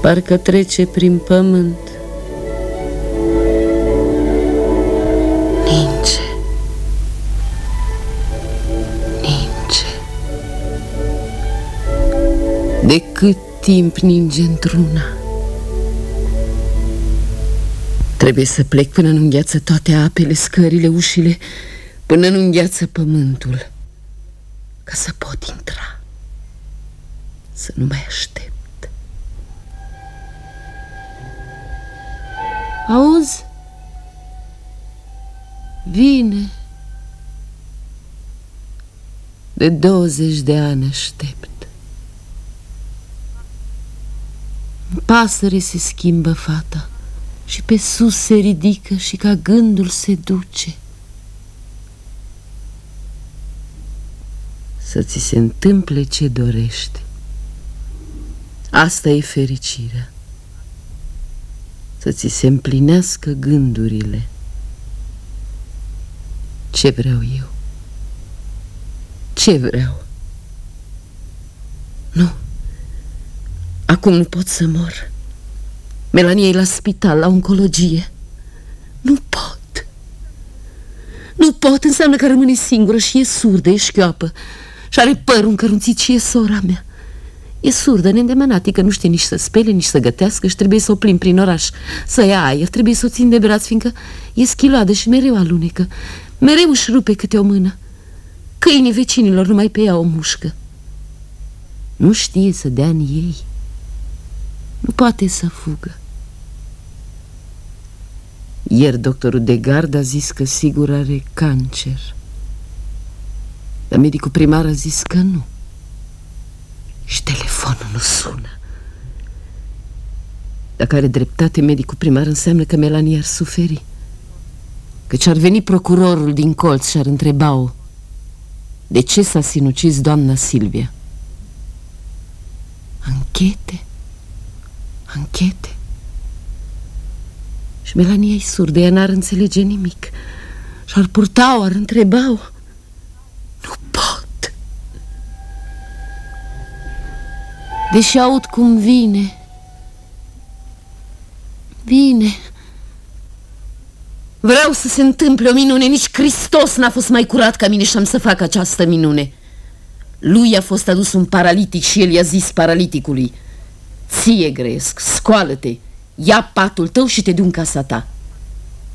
Parcă trece prin pământ. Ninge. Ninge. De cât timp ninge într-una. Trebuie să plec până nu îngheață toate apele, scările, ușile, până nu îngheață pământul, ca să pot intra, să nu mai aștept. Auzi? Vine. De 20 de ani aștept. Pasăre se schimbă fata și pe sus se ridică și ca gândul se duce. Să ți se întâmple ce dorești. Asta e fericirea. Să ți se împlinească gândurile. Ce vreau eu? Ce vreau? Nu. Acum nu pot să mor. Melanie e la spital, la oncologie. Nu pot. Nu pot, înseamnă că rămâne singură și e surdă, e șchioapă. Și are părul încărunțit și e sora mea. E surdă, neîndemânatică, nu știe nici să spele, nici să gătească și trebuie să o plim prin oraș, să ia aer, trebuie să o țin de braț, fiindcă e schiloadă și mereu alunecă. Mereu își rupe câte o mână. Câinii vecinilor numai pe ea o mușcă. Nu știe să dea în ei. Nu poate să fugă. Ieri doctorul de gard a zis că sigur are cancer. Dar medicul primar a zis că nu. Și telefonul nu sună. Dacă are dreptate medicul primar, înseamnă că Melanie ar suferi. Căci ar veni procurorul din colț și ar întreba-o De ce s-a sinucis doamna Silvia? Anchete? Anchete? Și Melania e surdă, ea n-ar înțelege nimic. Și ar purta-o, ar întreba-o. Nu pot. Deși aud cum vine. Vine. Vreau să se întâmple o minune. Nici Hristos n-a fost mai curat ca mine și am să fac această minune. Lui a fost adus un paralitic și el i-a zis paraliticului Ție gresc, scoală-te. Ia patul tău și te du în casa ta.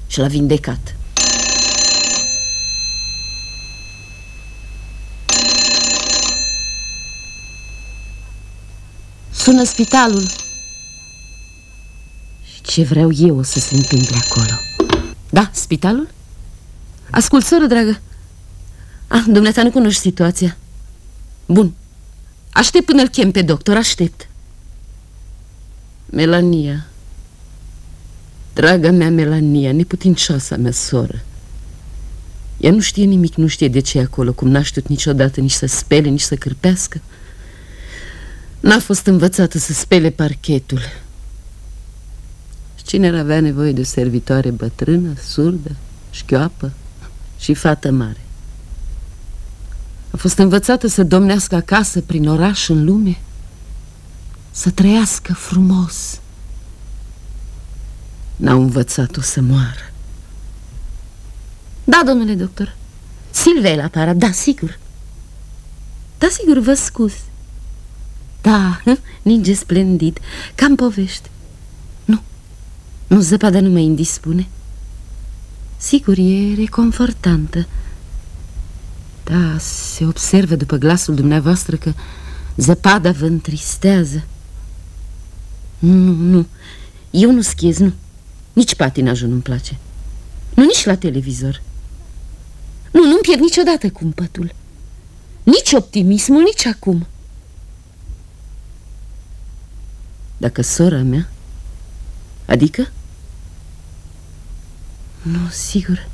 Și l-a vindecat. Sună spitalul. Și ce vreau eu o să se întâmple acolo? Da, spitalul? Ascult, soră dragă. Ah, dumneata nu cunoști situația. Bun. Aștept până-l chem pe doctor, aștept Melania. Draga mea Melania, neputincioasa mea soră. Ea nu știe nimic, nu știe de ce e acolo Cum n-a știut niciodată nici să spele, nici să cârpească. N-a fost învățată să spele parchetul. Și cine ar avea nevoie de o servitoare bătrână, surdă, șchioapă și fată mare? A fost învățată să domnească acasă, prin oraș, în lume Să trăiască frumos. N-au învățat-o să moară. Da, domnule doctor. Silvia e la aparat, da, sigur. Da, sigur, vă scuz. Da, ninge splendid Cam povești. Nu, nu, zăpada nu mă indispune. Sigur, e reconfortantă. Da, se observă după glasul dumneavoastră că zăpada vă întristează Nu, nu, eu nu schiez, nu. Nici patinajul nu-mi place. Nu nici la televizor. Nu, nu-mi pierd niciodată cumpătul. Nici optimismul, nici acum. Dacă sora mea Adică? Nu, sigur.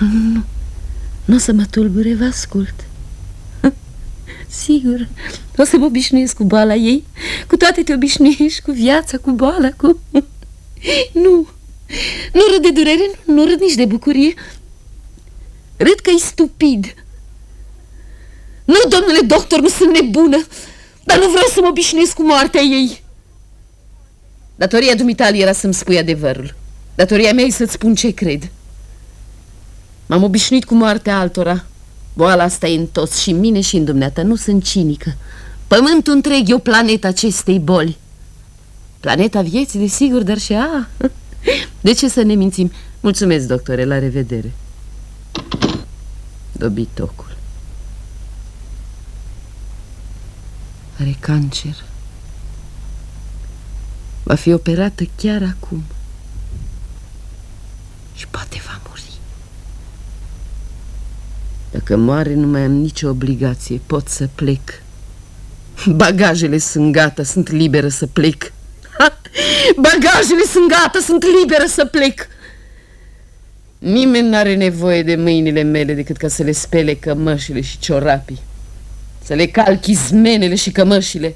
Nu, nu o să mă tulbure, vă ascult Sigur, o să mă obișnuiesc cu boala ei. Cu toate te obișnuiești, cu viața, cu boala, cu... Nu, nu râd de durere, nu râd nici de bucurie. Râd că e stupid. Nu, domnule doctor, nu sunt nebună Dar nu vreau să mă obișnuiesc cu moartea ei. Datoria dumitale era să-mi spui adevărul. Datoria mea e să-ți spun ce cred. M-am obișnuit cu moartea altora Boala asta e în toți și în mine și în dumneata Nu sunt cinică Pământul întreg e o planetă acestei boli Planeta vieții, desigur, dar și a... De ce să ne mințim? Mulțumesc, doctore, la revedere. Dobitocul. Are cancer. Va fi operată chiar acum. Și poate va muri. Dacă moare, nu mai am nicio obligație. Pot să plec. Bagajele sunt gata, sunt liberă să plec. Bagajele sunt gata, sunt liberă să plec Nimeni n-are nevoie de mâinile mele decât ca să le spele cămășile și ciorapii Să le calchi zmenele și cămășile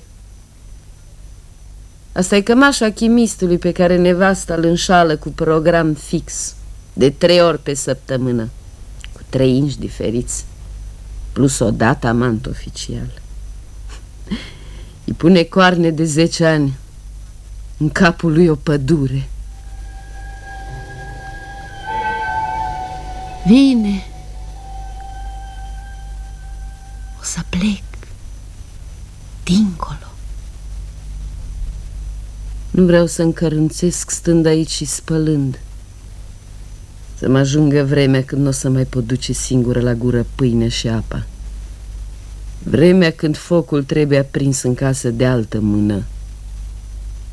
Asta e cămașa chimistului pe care nevasta îl înșală cu program fix De trei ori pe săptămână Cu trei inși diferiți Plus o dată amant oficial. Îi pune coarne de zece ani în capul lui o pădure. Vine. O să plec Dincolo. Nu vreau să încărânțesc stând aici și spălând Să mă ajungă vremea când nu o să mai pot duce singură la gură pâine și apa Vremea când focul trebuie aprins în casă de altă mână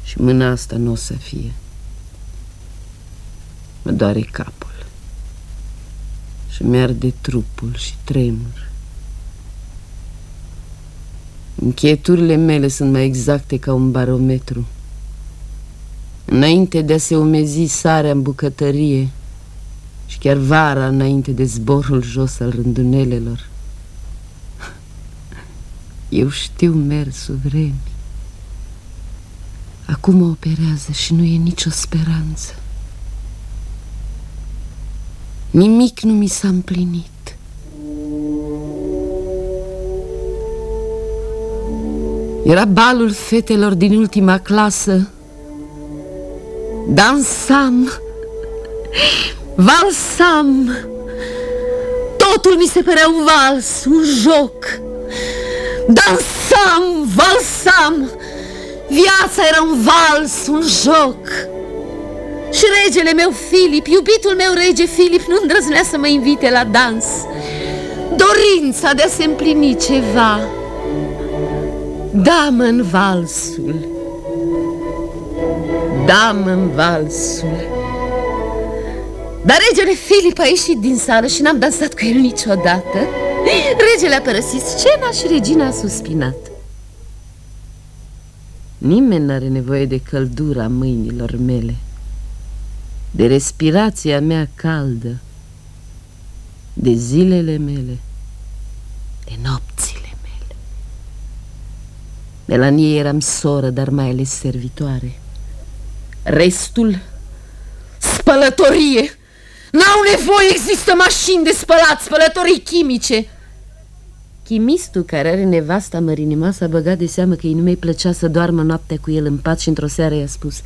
Și mâna asta nu o să fie. Mă doare capul. Și mi-arde trupul și tremur. Încheieturile mele sunt mai exacte ca un barometru. Înainte de a se umezi sarea în bucătărie Și chiar vara înainte de zborul jos al rândunelelor. Eu știu mersul vremii. Acum mă operează și nu e nicio speranță. Nimic nu mi s-a împlinit. Era balul fetelor din ultima clasă. Dansam Valsam. Totul mi se părea un vals, un joc. Dansam, valsam. Viața era un vals, un joc. Și regele meu Filip, iubitul meu rege Filip Nu îndrăznea să mă invite la dans. Dorința de a se împlini ceva. Damă în valsul. Dam în valsul Dar regele Filip a ieșit din sală și n-am dansat cu el niciodată. Regele a părăsit scena și regina a suspinat. Nimeni n-are nevoie de căldura mâinilor mele De respirația mea caldă De zilele mele De nopțile mele. Melanie eram soră, dar mai ales servitoare. Restul, spălătorie. N-au nevoie, există mașini de spălat, spălătorii chimice. Chimistul care are nevasta mărinima s-a băgat de seamă că îi nu mi plăcea să doarmă noaptea cu el în pat și într-o seară i-a spus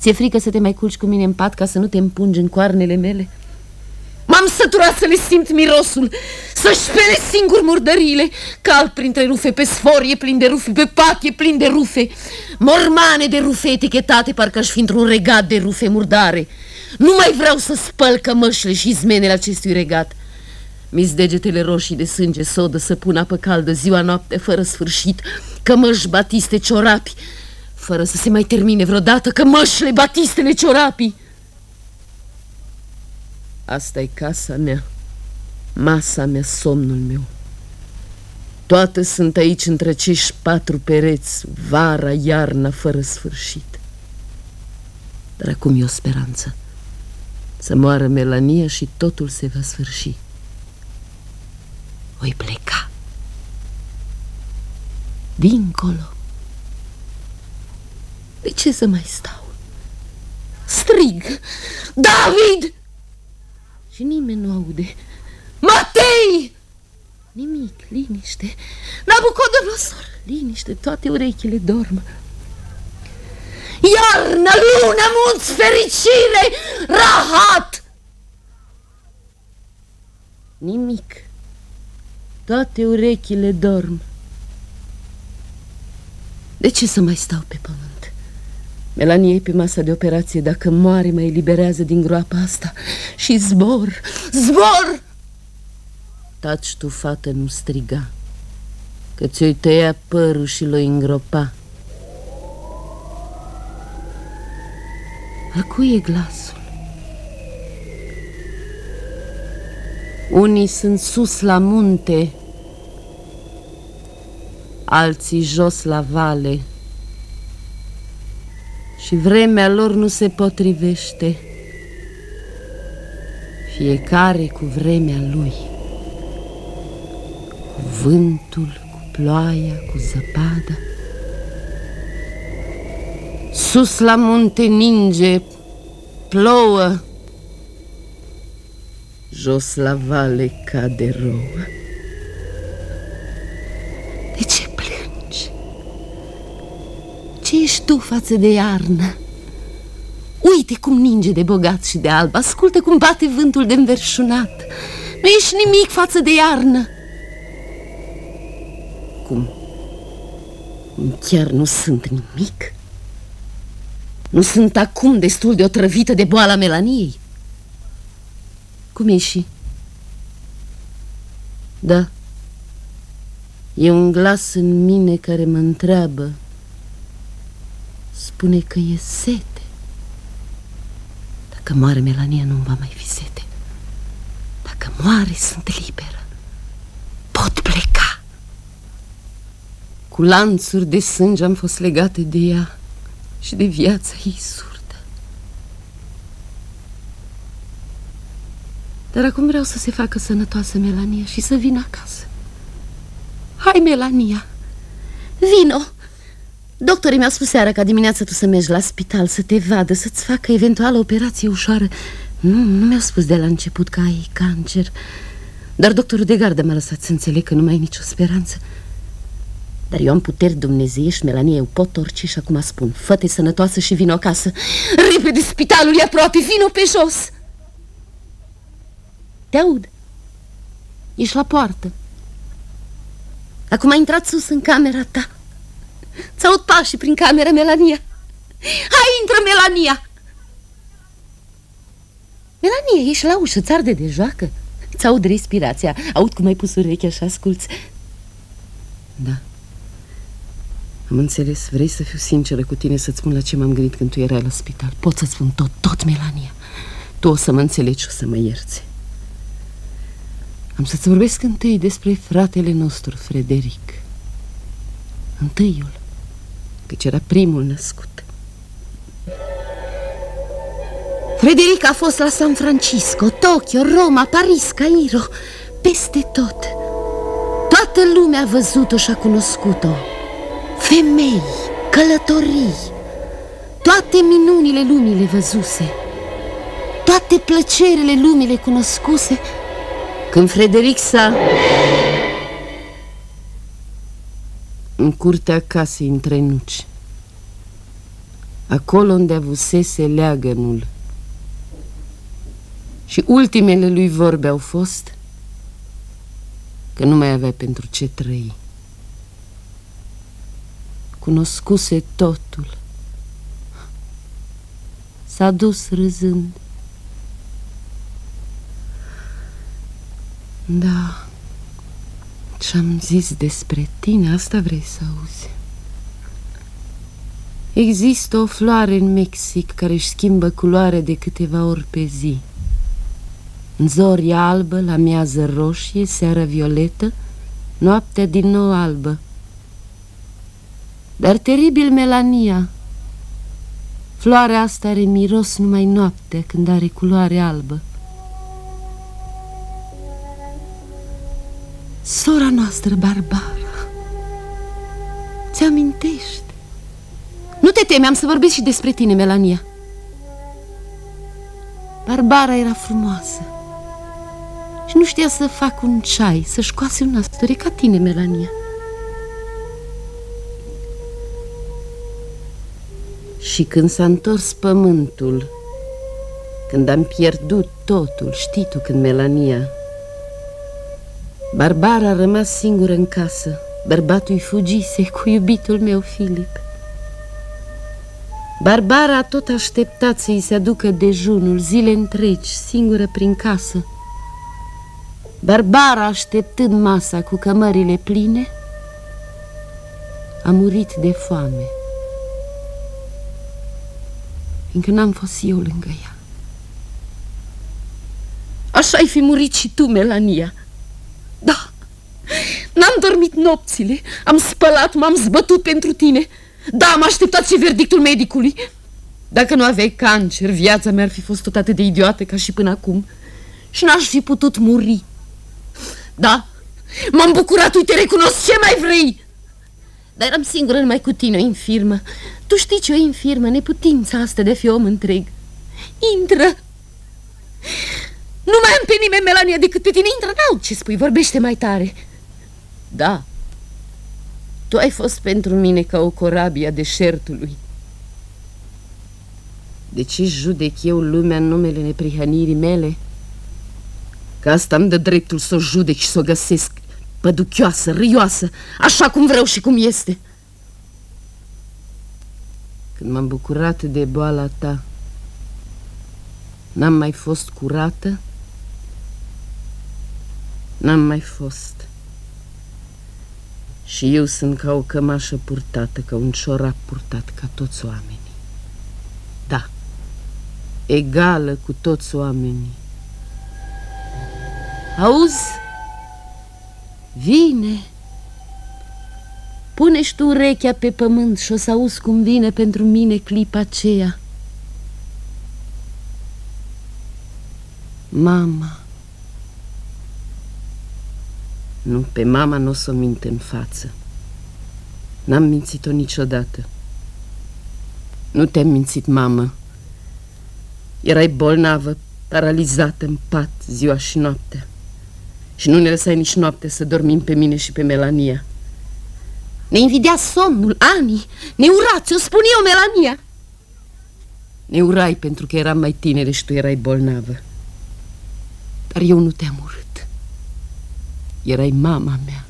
Ți-e frică să te mai culci cu mine în pat ca să nu te împungi în coarnele mele? M-am săturat să le simt mirosul, să-și spele singur murdăriile, cal printre rufe pe sforie plin de rufe, pe pat e plin de rufe, mormane de rufe etichetate, parcă aș fi într-un regat de rufe murdare. Nu mai vreau să spăl cămășile și zmenele acestui regat. Mis degetele roșii de sânge, sodă, să pun apă caldă, ziua noapte, fără sfârșit, cămăși, batiste, ciorapi, fără să se mai termine vreodată cămășile, batistele, ciorapii. Asta e casa mea, masa mea, somnul meu. Toate sunt aici între acești patru pereți, vara, iarna, fără sfârșit. Dar acum e o speranță. Să moară Melania și totul se va sfârși. Voi pleca. Dincolo. De ce să mai stau? Strig! David! Și nimeni nu aude. Matei! Nimic, liniște. Nabucodonosor, liniște, toate urechile dorm. Iarnă, lună, munți, fericire, rahat! Nimic. Toate urechile dorm. De ce să mai stau pe pământ? Melanie e pe masa de operație. Dacă moare, mă eliberează din groapa asta. Și zbor, zbor! Taci tu, fată, nu striga, că ți-o tăia părul și l-o îngropa. A cui e glasul? Unii sunt sus la munte, alții jos la vale și vremea lor nu se potrivește. Fiecare cu vremea lui. Cu vântul, cu ploaia, cu zăpada. Sus la munte ninge, plouă, jos la vale cade rouă. Ce ești tu față de iarnă? Uite cum ninge de bogat și de alb Ascultă cum bate vântul de înverșunat Nu ești nimic față de iarnă Cum? Chiar nu sunt nimic? Nu sunt acum destul de otrăvită de boala melaniei? Cum e și? Da E un glas în mine care mă întreabă spune că e sete. Dacă moare Melania, nu va mai fi sete. Dacă moare, sunt liberă. Pot pleca. Cu lanțuri de sânge am fost legate de ea și de viața ei surdă. Dar acum vreau să se facă sănătoasă Melania și să vină acasă. Hai, Melania, vino! Doctorii mi-au spus seara ca dimineața tu să mergi la spital, să te vadă, să-ți facă eventual o operație ușoară. Nu, nu mi-au spus de la început că ai cancer. Dar doctorul de gardă m-a lăsat să înțeleg că nu mai ai nicio speranță. Dar eu am puteri dumnezeiești, Melanie, eu pot orice și acum spun. Fă-te sănătoasă și vino acasă. Repede, spitalul e aproape, vino pe jos. Te aud? Ești la poartă. Acum ai intrat sus în camera ta. Ți-aud pașii prin camera, Melania. Hai, intră, Melania! Melania, ești la ușă, ți arde de joacă. Ți-aud respirația. Aud cum ai pus urechea și asculți. Da am înțeles, vrei să fiu sinceră cu tine Să-ți spun la ce m-am gândit când tu erai la spital. Pot să-ți spun tot, tot, Melania. Tu o să mă înțelegi și o să mă ierți. Am să-ți vorbesc întâi despre fratele nostru, Frederic. Întâiul Căci era primul născut. Frederic a fost la San Francisco, Tokyo, Roma, Paris, Cairo Peste tot. Toată lumea a văzut-o și a cunoscut-o Femei, călătorii Toate minunile lumii le văzuse Toate plăcerile lumii le cunoscuse Când Frederic s-a... În curtea casei în trenuci Acolo unde avusese leagănul. Și ultimele lui vorbe au fost Că nu mai avea pentru ce trăi cunoscuse totul. S-a dus râzând. Da, ce-am zis despre tine, asta vrei să auzi. Există o floare în Mexic care își schimbă culoare de câteva ori pe zi. În zori albă, la miază roșie, seara violetă, noaptea din nou albă. Dar teribil Melania. Floarea asta are miros numai noaptea Când are culoare albă. Sora noastră, Barbara Ți-amintești? Nu te teme, am să vorbesc și despre tine, Melania. Barbara era frumoasă Și nu știa să fac un ceai Să-și coase un astăre ca tine, Melania Și când s-a întors pământul, când am pierdut totul, știi tu când Melania... Barbara a rămas singură în casă, bărbatul îi fugise cu iubitul meu Filip. Barbara a tot așteptat să-i se aducă dejunul zile întregi, singură prin casă. Barbara, așteptând masa cu cămările pline, a murit de foame fiindcă n-am fost eu lângă ea. Așa ai fi murit și tu, Melania. Da, n-am dormit nopțile, am spălat, m-am zbătut pentru tine. Da, am așteptat și verdictul medicului. Dacă nu aveai cancer, viața mea ar fi fost tot atât de idiotă ca și până acum. Și n-aș fi putut muri. Da, m-am bucurat, uite, recunosc ce mai vrei. Dar eram singură numai cu tine, o infirmă. Tu știi ce o infirmă, neputința asta de a fi om întreg. Intră! Nu mai am pe nimeni, Melania, decât pe tine. Intră, n-au ce spui, vorbește mai tare. Da, tu ai fost pentru mine ca o corabie a deșertului. De ce judec eu lumea în numele neprihănirii mele? Că asta îmi dă dreptul să o judec și să o găsesc păduchioasă, râioasă, așa cum vreau și cum este. Când m-am bucurat de boala ta, n-am mai fost curată, n-am mai fost. Și eu sunt ca o cămașă purtată, ca un ciorap purtat, ca toți oamenii. Da, egală cu toți oamenii. Auzi? Vine! Pune-și tu urechea pe pământ și o să auzi cum vine pentru mine clipa aceea. Mama. Nu, pe mama nu o să o mint în față. N-am mințit-o niciodată. Nu te-am mințit, mamă. Erai bolnavă, paralizată în pat ziua și noaptea. Și nu ne lăsai nici noapte să dormim pe mine și pe Melania. Ne invidia somnul, Ani, ne urați, o spun eu, Melania. Ne urai pentru că eram mai tinere și tu erai bolnavă. Dar eu nu te-am urât. Erai mama mea.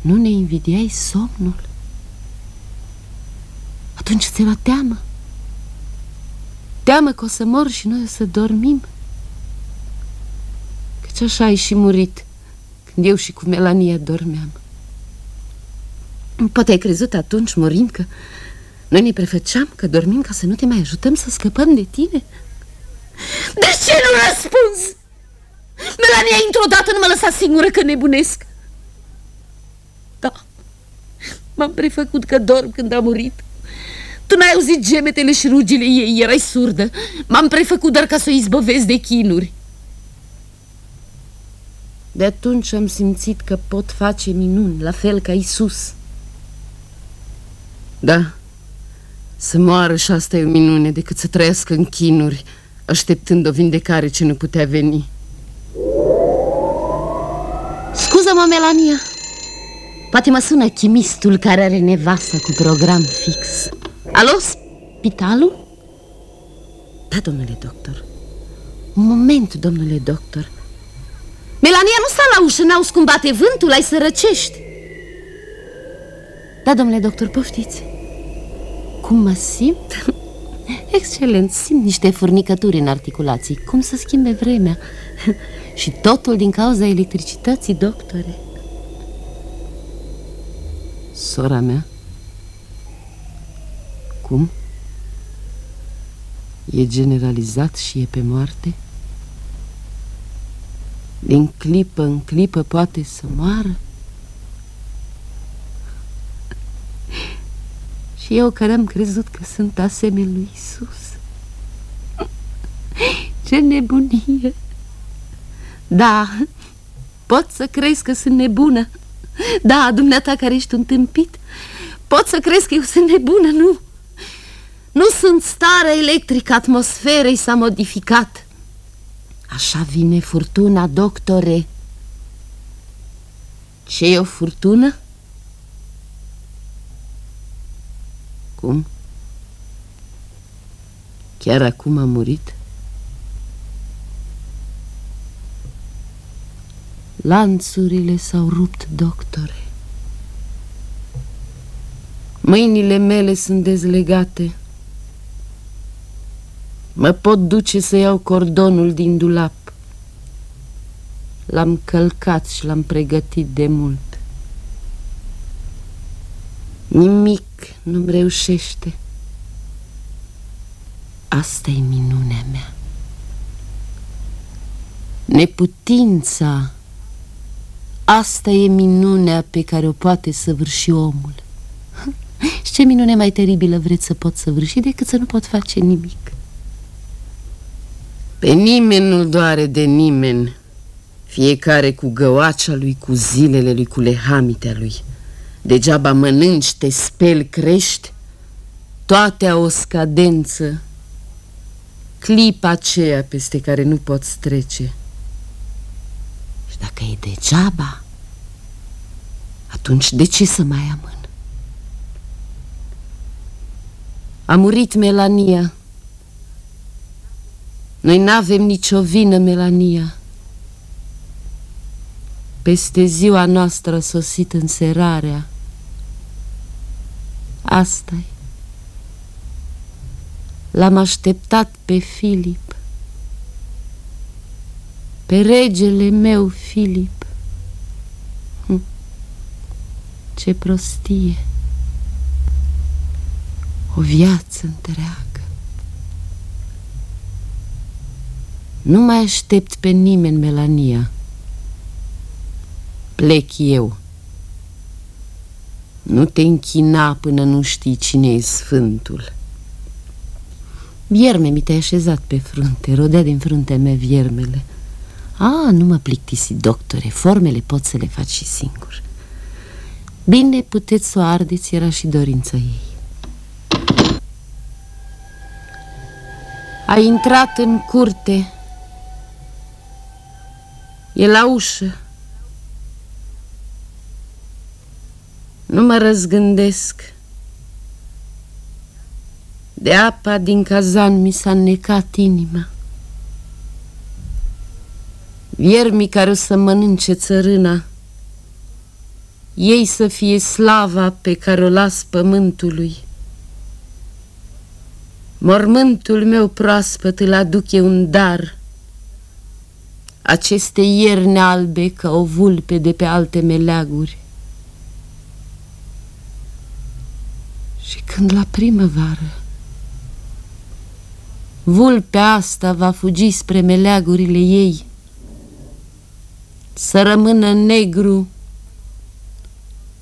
Nu ne invidiai somnul? Atunci ți la teamă. Teamă că o să mor și noi o să dormim. Căci așa ai și murit când eu și cu Melania dormeam. Poate ai crezut atunci, morind, că noi ne prefăceam că dormim ca să nu te mai ajutăm să scăpăm de tine? De ce nu răspunzi? Melania într-o dată nu mă lăsa singură că nebunesc. Da, m-am prefăcut că dorm când a murit. Tu n-ai auzit gemetele și rugile ei, erai surdă. M-am prefăcut doar ca să o izbăvesc de chinuri. De atunci am simțit că pot face minuni, la fel ca Isus. Da, să moară și asta e o minune decât să trăiască în chinuri, așteptând o vindecare ce nu putea veni. Scuză-mă, Melania, poate mă sună chimistul care are nevasta cu program fix. Alo, spitalul? Da, domnule doctor. Un moment, domnule doctor. Melania nu sta la ușă, n-auzi cum bate vântul, ai să răcești. Da, domnule doctor, poftiți. Cum mă simt? Excelent, simt niște furnicături în articulații. Cum să schimbe vremea? Și totul din cauza electricității, doctore. Sora mea? Cum? E generalizat și e pe moarte? Din clipă în clipă poate să moară? Și eu care am crezut că sunt asemenea lui Isus. Ce nebunie! Da, pot să crezi că sunt nebună. Da, dumneata care ești un tâmpit, pot să crezi că eu sunt nebună, nu? Nu sunt starea electrică, atmosferei s-a modificat. Așa vine furtuna, doctore. Ce e o furtună? Cum? Chiar acum a murit? Lanțurile s-au rupt, doctore. Mâinile mele sunt dezlegate. Mă pot duce să iau cordonul din dulap. L-am călcat și l-am pregătit de mult. Nimic nu-mi reușește. Asta e minunea mea. Neputința, asta e minunea pe care o poate săvârși omul. Și ce minune mai teribilă vreți să pot săvârși decât să nu pot face nimic? Pe nimeni nu doare de nimeni, fiecare cu găoacea lui, cu zilele lui, cu lehamitea lui. Degeaba mănânci, te speli, crești, toate au o scadență, clipa aceea peste care nu poți trece. Și dacă e degeaba, atunci de ce să mai amân? A murit Melania. Noi n-avem nicio vină, Melania. Peste ziua noastră sosit înserarea. asta -i. L-am așteptat pe Filip, pe regele meu Filip. Ce prostie! O viață întreagă. Nu mai aștept pe nimeni, Melania. Plec eu. Nu te închina până nu știi cine e Sfântul. Vierme mi te-ai așezat pe frunte, rodea din fruntea mea viermele. A, nu mă plictisi, doctore, formele poți să le faci și singur. Bine, puteți să o ardeți, era și dorința ei. A intrat în curte. E la ușă. Nu mă răzgândesc. De apa din cazan mi s-a necat inima. Viermii care o să mănânce țărâna, ei să fie slava pe care o las pământului. Mormântul meu proaspăt îl aduc eu un dar, aceste ierne albe ca o vulpe de pe alte meleaguri. Și când la primăvară vulpea asta va fugi spre meleagurile ei, să rămână negru,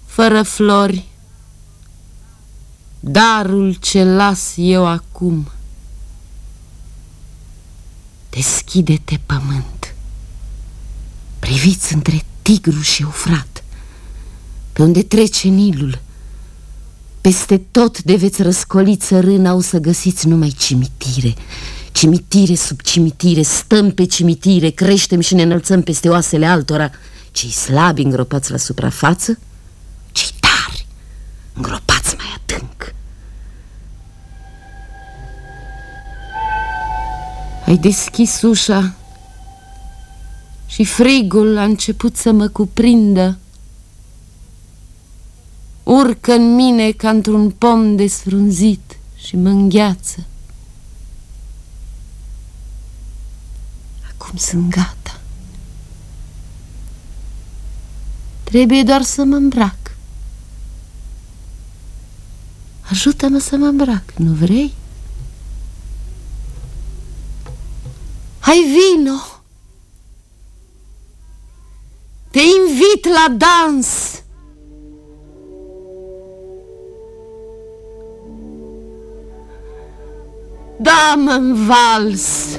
fără flori, darul ce las eu acum. Deschide-te, pământ, priviți între Tigru și Eufrat, pe unde trece Nilul, peste tot de veți răscoli țărâna, o să găsiți numai cimitire. Cimitire sub cimitire, stăm pe cimitire, creștem și ne înălțăm peste oasele altora. Cei slabi îngropați la suprafață, cei tari îngropați mai adânc. Ai deschis ușa și frigul a început să mă cuprindă urcă în mine ca într-un pom desfrunzit și mă îngheață. Acum sunt gata. Trebuie doar să mă îmbrac. Ajută-mă să mă îmbrac, nu vrei? Hai vino! Te invit la dans! Da-mă în vals!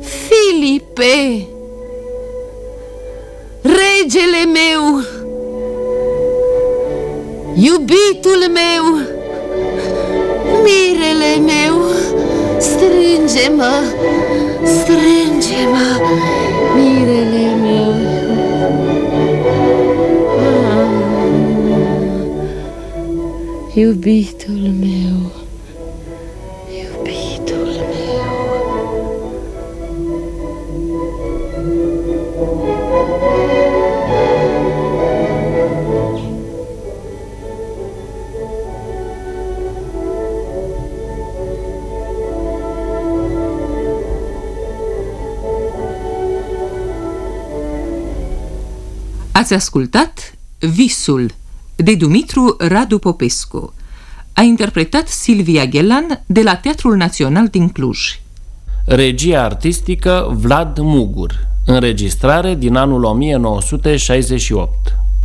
Filipe! Regele meu! Iubitul meu! Mirele meu! Strânge-mă! Strânge-mă! Mirele meu! Iubitul meu, Ați ascultat Visul de Dumitru Radu Popescu. A interpretat Silvia Ghelan de la Teatrul Național din Cluj. Regia artistică Vlad Mugur. Înregistrare din anul 1968.